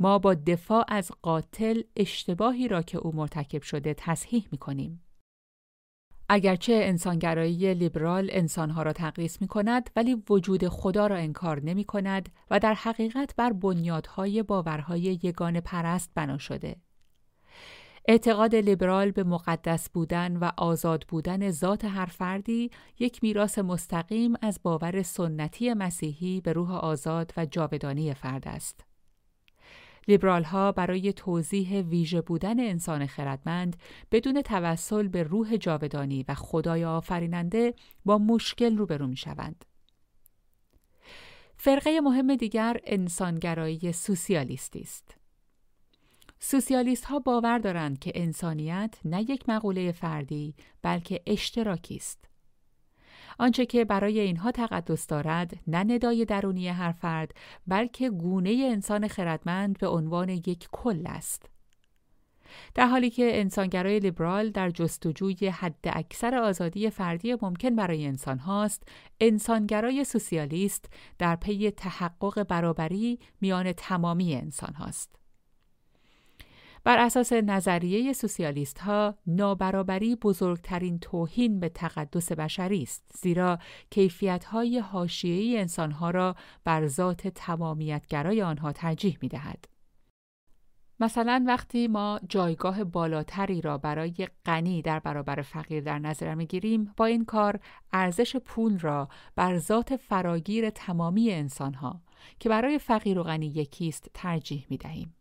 ما با دفاع از قاتل اشتباهی را که او مرتکب شده تصحیح می کنیم. اگرچه انسانگرایی لیبرال انسانها را تقریس می کند ولی وجود خدا را انکار نمی کند و در حقیقت بر بنیادهای باورهای یگان پرست بنا شده. اعتقاد لیبرال به مقدس بودن و آزاد بودن ذات هر فردی یک میراث مستقیم از باور سنتی مسیحی به روح آزاد و جاودانی فرد است. لیبرال ها برای توضیح ویژه بودن انسان خردمند بدون توسل به روح جاودانی و خدای آفریننده با مشکل روبرو می شوند. فرقه مهم دیگر انسانگرایی سوسیالیستی است. سوسیالیست ها باور دارند که انسانیت نه یک مقوله فردی بلکه اشتراکی است. آنچه که برای اینها تقدس دارد نه ندای درونی هر فرد بلکه گونه انسان خردمند به عنوان یک کل است. در حالی که انسانگرای لیبرال در جستجوی حد اکثر آزادی فردی ممکن برای انسان هاست، انسانگرای سوسیالیست در پی تحقق برابری میان تمامی انسان هاست. بر اساس نظریه سوسیالیست ها نابرابری بزرگترین توهین به تقدس بشری است زیرا کیفیت های حاشیه‌ای انسان ها را بر ذات تمامیتگرای آنها ترجیح می دهد. مثلا وقتی ما جایگاه بالاتری را برای غنی در برابر فقیر در نظر می گیریم با این کار ارزش پول را بر ذات فراگیر تمامی انسان ها که برای فقیر و غنی یکیست ترجیح می دهیم.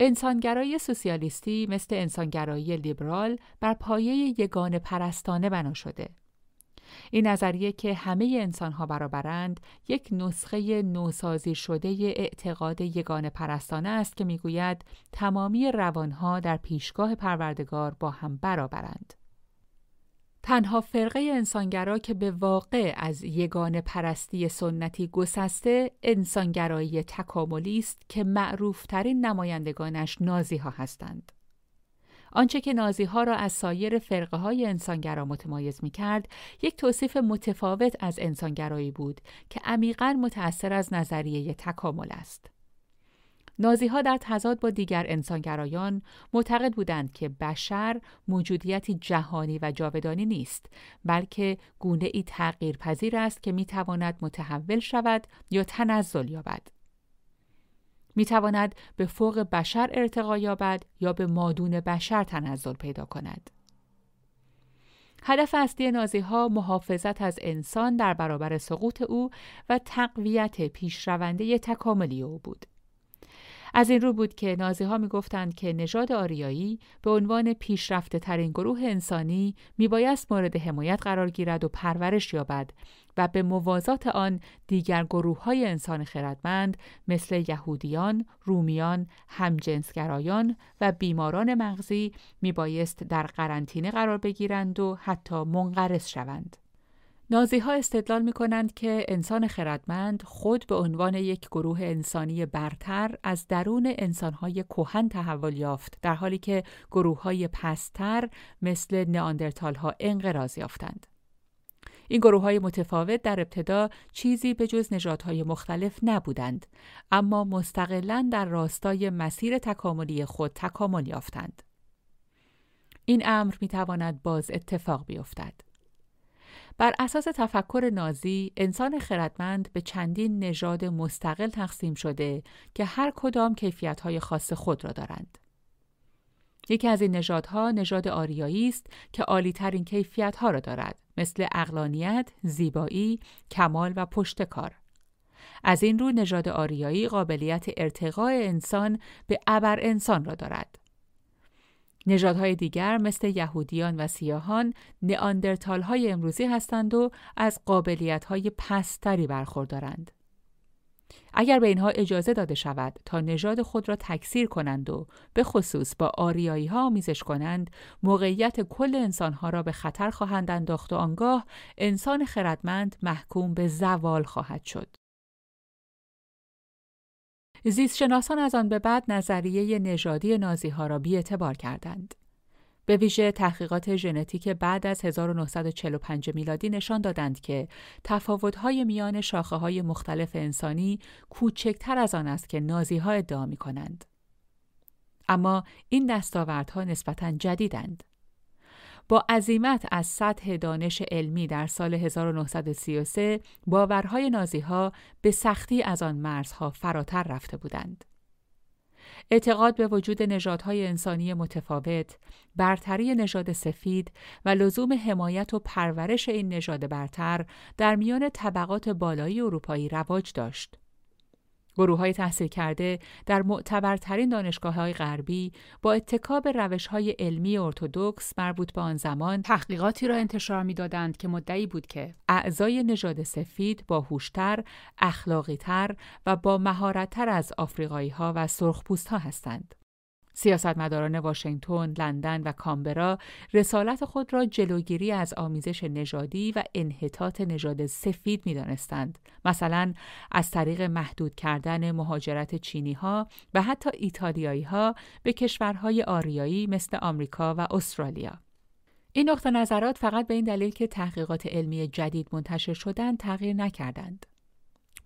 انسانگرایی سوسیالیستی مثل انسانگرایی لیبرال بر پایه یگان پرستانه بنا شده. این نظریه که همه انسانها برابرند یک نسخه نوسازی شده اعتقاد یگان پرستانه است که می‌گوید تمامی روانها در پیشگاه پروردگار با هم برابرند. تنها فرقه انسانگرا که به واقع از یگان پرستی سنتی گسسته انسانگرایی تکاملی است که معروفترین نمایندگانش نازی ها هستند. آنچه که نازی ها را از سایر فرقه های انسانگرا متمایز می کرد، یک توصیف متفاوت از انسانگرایی بود که عمیقا متأثر از نظریه تکامل است. نازی ها در تضاد با دیگر انسانگرایان معتقد بودند که بشر موجودیتی جهانی و جاودانی نیست بلکه گونه ای تغییر پذیر است که می تواند متحول شود یا تنزل یابد. می تواند به فوق بشر ارتقا یابد یا به مادون بشر تنزل پیدا کند. هدف اصلی نازی ها محافظت از انسان در برابر سقوط او و تقویت پیشرونده تکاملی او بود. از این رو بود که نازی ها می گفتند که نژاد آریایی به عنوان پیشرفته ترین گروه انسانی می بایست مورد حمایت قرار گیرد و پرورش یابد و به موازات آن دیگر گروه های انسان خردمند مثل یهودیان، رومیان، همجنسگرایان و بیماران مغزی می بایست در قرنطینه قرار بگیرند و حتی منقرض شوند. نازی ها استدلال می کنند که انسان خردمند خود به عنوان یک گروه انسانی برتر از درون انسان های کوهن تحول یافت در حالی که گروه های پستر مثل نئاندرتال ها انقراض یافتند. این گروه های متفاوت در ابتدا چیزی به جز نژادهای مختلف نبودند اما مستقلا در راستای مسیر تکاملی خود تکامل یافتند. این امر می تواند باز اتفاق بیفتد. بر اساس تفکر نازی، انسان خردمند به چندین نژاد مستقل تقسیم شده که هر کدام کیفیت‌های خاص خود را دارند. یکی از این نژادها نژاد آریایی است که عالی‌ترین کیفیت‌ها را دارد، مثل اقلانیت، زیبایی، کمال و پشتکار. از این رو نژاد آریایی قابلیت ارتقاء انسان به ابر انسان را دارد. نژادهای دیگر مثل یهودیان و سیاهان نئاندرتال های امروزی هستند و از قابلیت های پستری برخوردارند. اگر به اینها اجازه داده شود تا نژاد خود را تکثیر کنند و به خصوص با آریایی ها آمیزش کنند موقعیت کل انسانها را به خطر خواهند انداخت و آنگاه انسان خردمند محکوم به زوال خواهد شد. زیستشناسان از آن به بعد نظریه نژادی نازی ها را بیاعتبار کردند. به ویژه تحقیقات ژنتیک بعد از 1945 میلادی نشان دادند که تفاوت‌های میان های مختلف انسانی کوچکتر از آن است که نازیها ادعا می کنند. اما این دستاوردها نسبتاً جدیدند. با عظیمت از سطح دانش علمی در سال 1933 باورهای نازیها به سختی از آن مرزها فراتر رفته بودند. اعتقاد به وجود نژادهای انسانی متفاوت، برتری نژاد سفید و لزوم حمایت و پرورش این نژاد برتر در میان طبقات بالایی اروپایی رواج داشت. گروه های تحصیل کرده در معتبرترین دانشگاه های غربی با اتکاب روش های علمی ارتودکس مربوط به آن زمان تحقیقاتی را انتشار می‌دادند که مدعی بود که اعضای نژاد سفید با هوشتر، اخلاقیتر و با مهارتتر از آفریقایی ها و سرخپوست ها هستند. سیاستمداران واشنگتن، لندن و کامبرا رسالت خود را جلوگیری از آمیزش نژادی و انحطاط نژاد سفید می‌دانستند. مثلا از طریق محدود کردن مهاجرت چینی ها و حتی ایتالیایی ها به کشورهای آریایی مثل آمریکا و استرالیا. این نقطه نظرات فقط به این دلیل که تحقیقات علمی جدید منتشر شدند تغییر نکردند.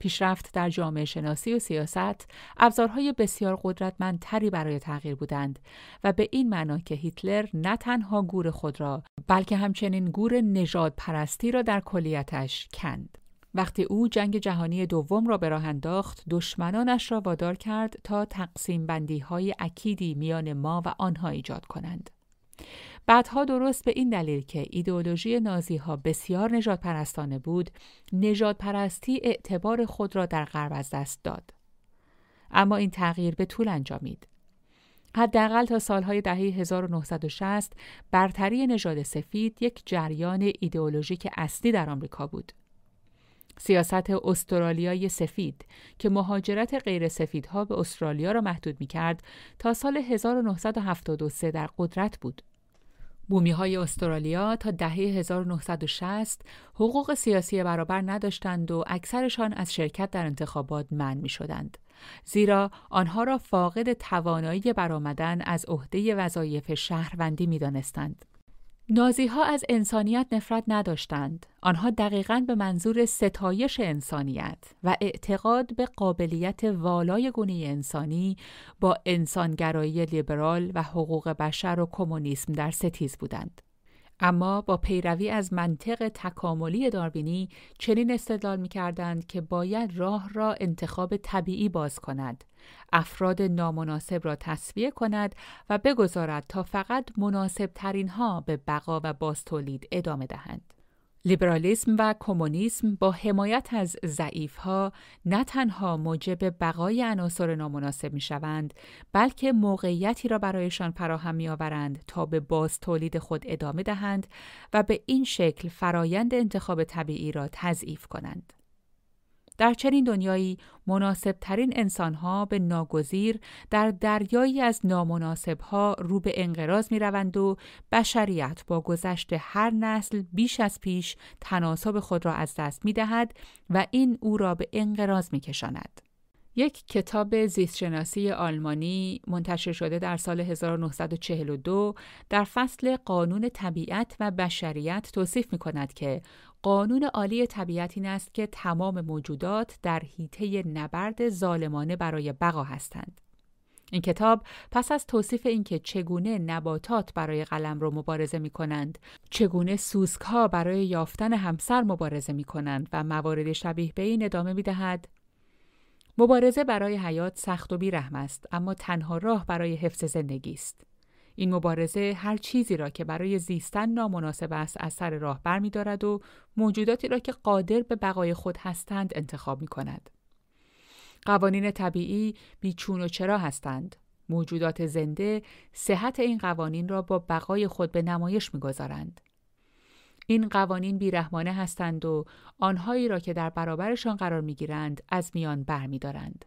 پیشرفت در جامعه شناسی و سیاست ابزارهای بسیار قدرتمندتری برای تغییر بودند و به این معنا که هیتلر نه تنها گور خود را بلکه همچنین گور نژاد پرستی را در کلیتش کند. وقتی او جنگ جهانی دوم را به راه انداخت، دشمنانش را وادار کرد تا تقسیم بندی های اکیدی میان ما و آنها ایجاد کنند. بعدها درست به این دلیل که ایدئولوژی نازی ها بسیار نجات پرستانه بود، نجات پرستی اعتبار خود را در غرب از دست داد. اما این تغییر به طول انجامید. حداقل تا سالهای دهه 1960 برتری نژاد سفید یک جریان ایدئولوژیک اصلی در آمریکا بود. سیاست استرالیای سفید که مهاجرت غیر سفیدها به استرالیا را محدود می کرد تا سال 1973 در قدرت بود. بومی های استرالیا تا دهه 1960 حقوق سیاسی برابر نداشتند و اکثرشان از شرکت در انتخابات منع می شدند. زیرا آنها را فاقد توانایی برآمدن از عهده وظایف شهروندی می دانستند. نازی ها از انسانیت نفرت نداشتند. آنها دقیقا به منظور ستایش انسانیت و اعتقاد به قابلیت والای گونه انسانی با انسانگرایی لیبرال و حقوق بشر و کمونیسم در ستیز بودند. اما با پیروی از منطق تکاملی داروینی چنین استدلال می کردند که باید راه را انتخاب طبیعی باز کند افراد نامناسب را تصویه کند و بگذارد تا فقط مناسب ترین ها به بقا و باز تولید ادامه دهند. لیبرالیسم و کمونیسم با حمایت از ضعیفها نه تنها موجب بقای عناصر نامناسب می شوند بلکه موقعیتی را برایشان فراهم می آورند تا به باز تولید خود ادامه دهند و به این شکل فرایند انتخاب طبیعی را تضعیف کنند. در چنین دنیایی مناسب ترین انسانها به ناگزیر در دریایی از نامناسبها رو به انقراض می روند و بشریت با گذشت هر نسل بیش از پیش تناسب خود را از دست می دهد و این او را به انقراض می کشاند. یک کتاب زیستشناسی آلمانی منتشر شده در سال 1942 در فصل قانون طبیعت و بشریت توصیف می کند که قانون عالی طبیعت این است که تمام موجودات در حیطه نبرد ظالمانه برای بقا هستند. این کتاب پس از توصیف اینکه چگونه نباتات برای قلم رو مبارزه می کنند، چگونه سوسک ها برای یافتن همسر مبارزه می کنند و موارد شبیه به این ادامه می دهد مبارزه برای حیات سخت و بیرحم است اما تنها راه برای حفظ زندگی است. این مبارزه هر چیزی را که برای زیستن نامناسب است از سر راه برمیدارد و موجوداتی را که قادر به بقای خود هستند انتخاب می کند. قوانین طبیعی بیچون و چرا هستند. موجودات زنده صحت این قوانین را با بقای خود به نمایش می‌گذارند. این قوانین بیرحمانه هستند و آنهایی را که در برابرشان قرار می‌گیرند از میان برمیدارند.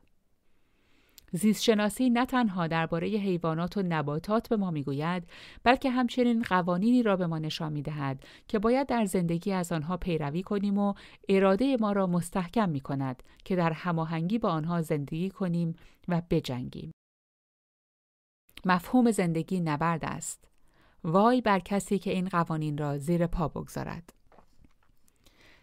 زیستشناسی نه تنها درباره حیوانات و نباتات به ما می‌گوید بلکه همچنین قوانینی را به ما نشان می‌دهد که باید در زندگی از آنها پیروی کنیم و اراده ما را مستحکم می کند که در هماهنگی با آنها زندگی کنیم و بجنگیم. مفهوم زندگی نبرد است. وای بر کسی که این قوانین را زیر پا بگذارد.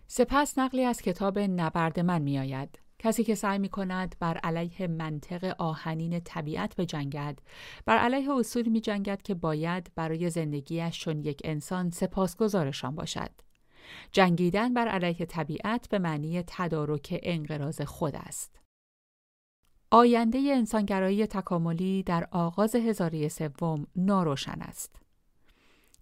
سپس نقلی از کتاب نبرد من می آید. کسی که سعی می کند بر علیه منطق آهنین طبیعت بجنگد بر علیه اصولی می جنگد که باید برای زندگیش چون یک انسان سپاسگزارشان باشد. جنگیدن بر علیه طبیعت به معنی تدارک انقراض خود است. آینده انسانگرایی تکاملی در آغاز هزاره سوم ناروشن است.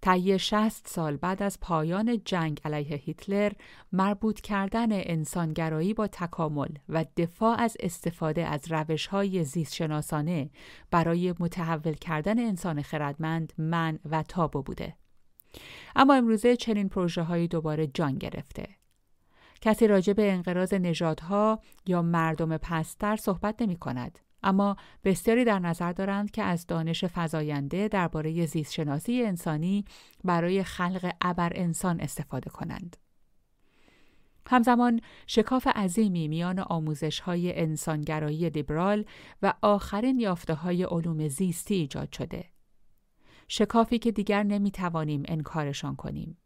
طی 60 سال بعد از پایان جنگ علیه هیتلر مربوط کردن انسانگرایی با تکامل و دفاع از استفاده از روش‌های زیستشناسانه برای متحول کردن انسان خردمند من و تابو بوده. اما امروزه چنین پروژه هایی دوباره جان گرفته. کسی راجع به انقراض نژادها یا مردم پستر صحبت نمی کند. اما بسیاری در نظر دارند که از دانش فزاینده درباره زیستشناسی انسانی برای خلق ابر انسان استفاده کنند. همزمان شکاف عظیمی میان آموزش های انسانگرایی لیبرال و آخرین یافته های علوم زیستی ایجاد شده. شکافی که دیگر نمی توانیم انکارشان کنیم.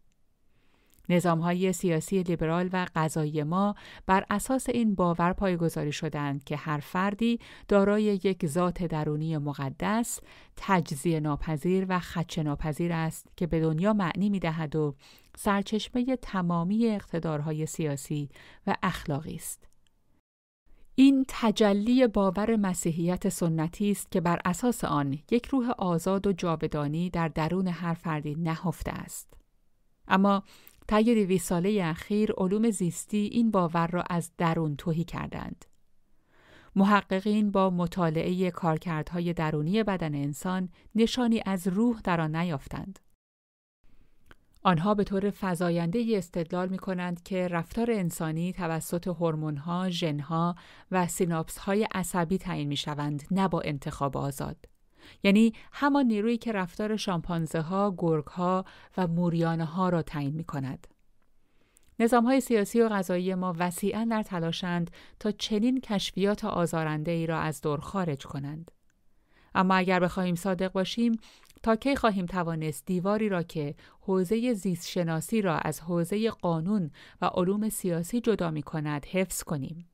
نظام های سیاسی لیبرال و قضایی ما بر اساس این باور پایگذاری شدند که هر فردی دارای یک ذات درونی مقدس، تجزیه ناپذیر و خدشه ناپذیر است که به دنیا معنی می دهد و سرچشمه تمامی اقتدارهای سیاسی و اخلاقی است. این تجلی باور مسیحیت سنتی است که بر اساس آن یک روح آزاد و جاودانی در درون هر فردی نهفته است. اما طی دویست ساله اخیر علوم زیستی این باور را از درون توهی کردند. محققین با مطالعه کارکردهای درونی بدن انسان نشانی از روح در آن نیافتند. آنها به طور فزاینده استدلال می کنند که رفتار انسانی توسط هورمون‌ها، ژن‌ها و سیناپس‌های عصبی تعیین می شوند نه با انتخاب آزاد. یعنی همان نیرویی که رفتار شامپانزه ها، گرگ ها و موریانه ها را تعیین می کند. نظام های سیاسی و غذایی ما وسیعا در تلاشند تا چنین کشفیات آزارنده ای را از دور خارج کنند. اما اگر بخواهیم صادق باشیم تا کی خواهیم توانست دیواری را که حوزه زیست شناسی را از حوزه قانون و علوم سیاسی جدا می کند حفظ کنیم؟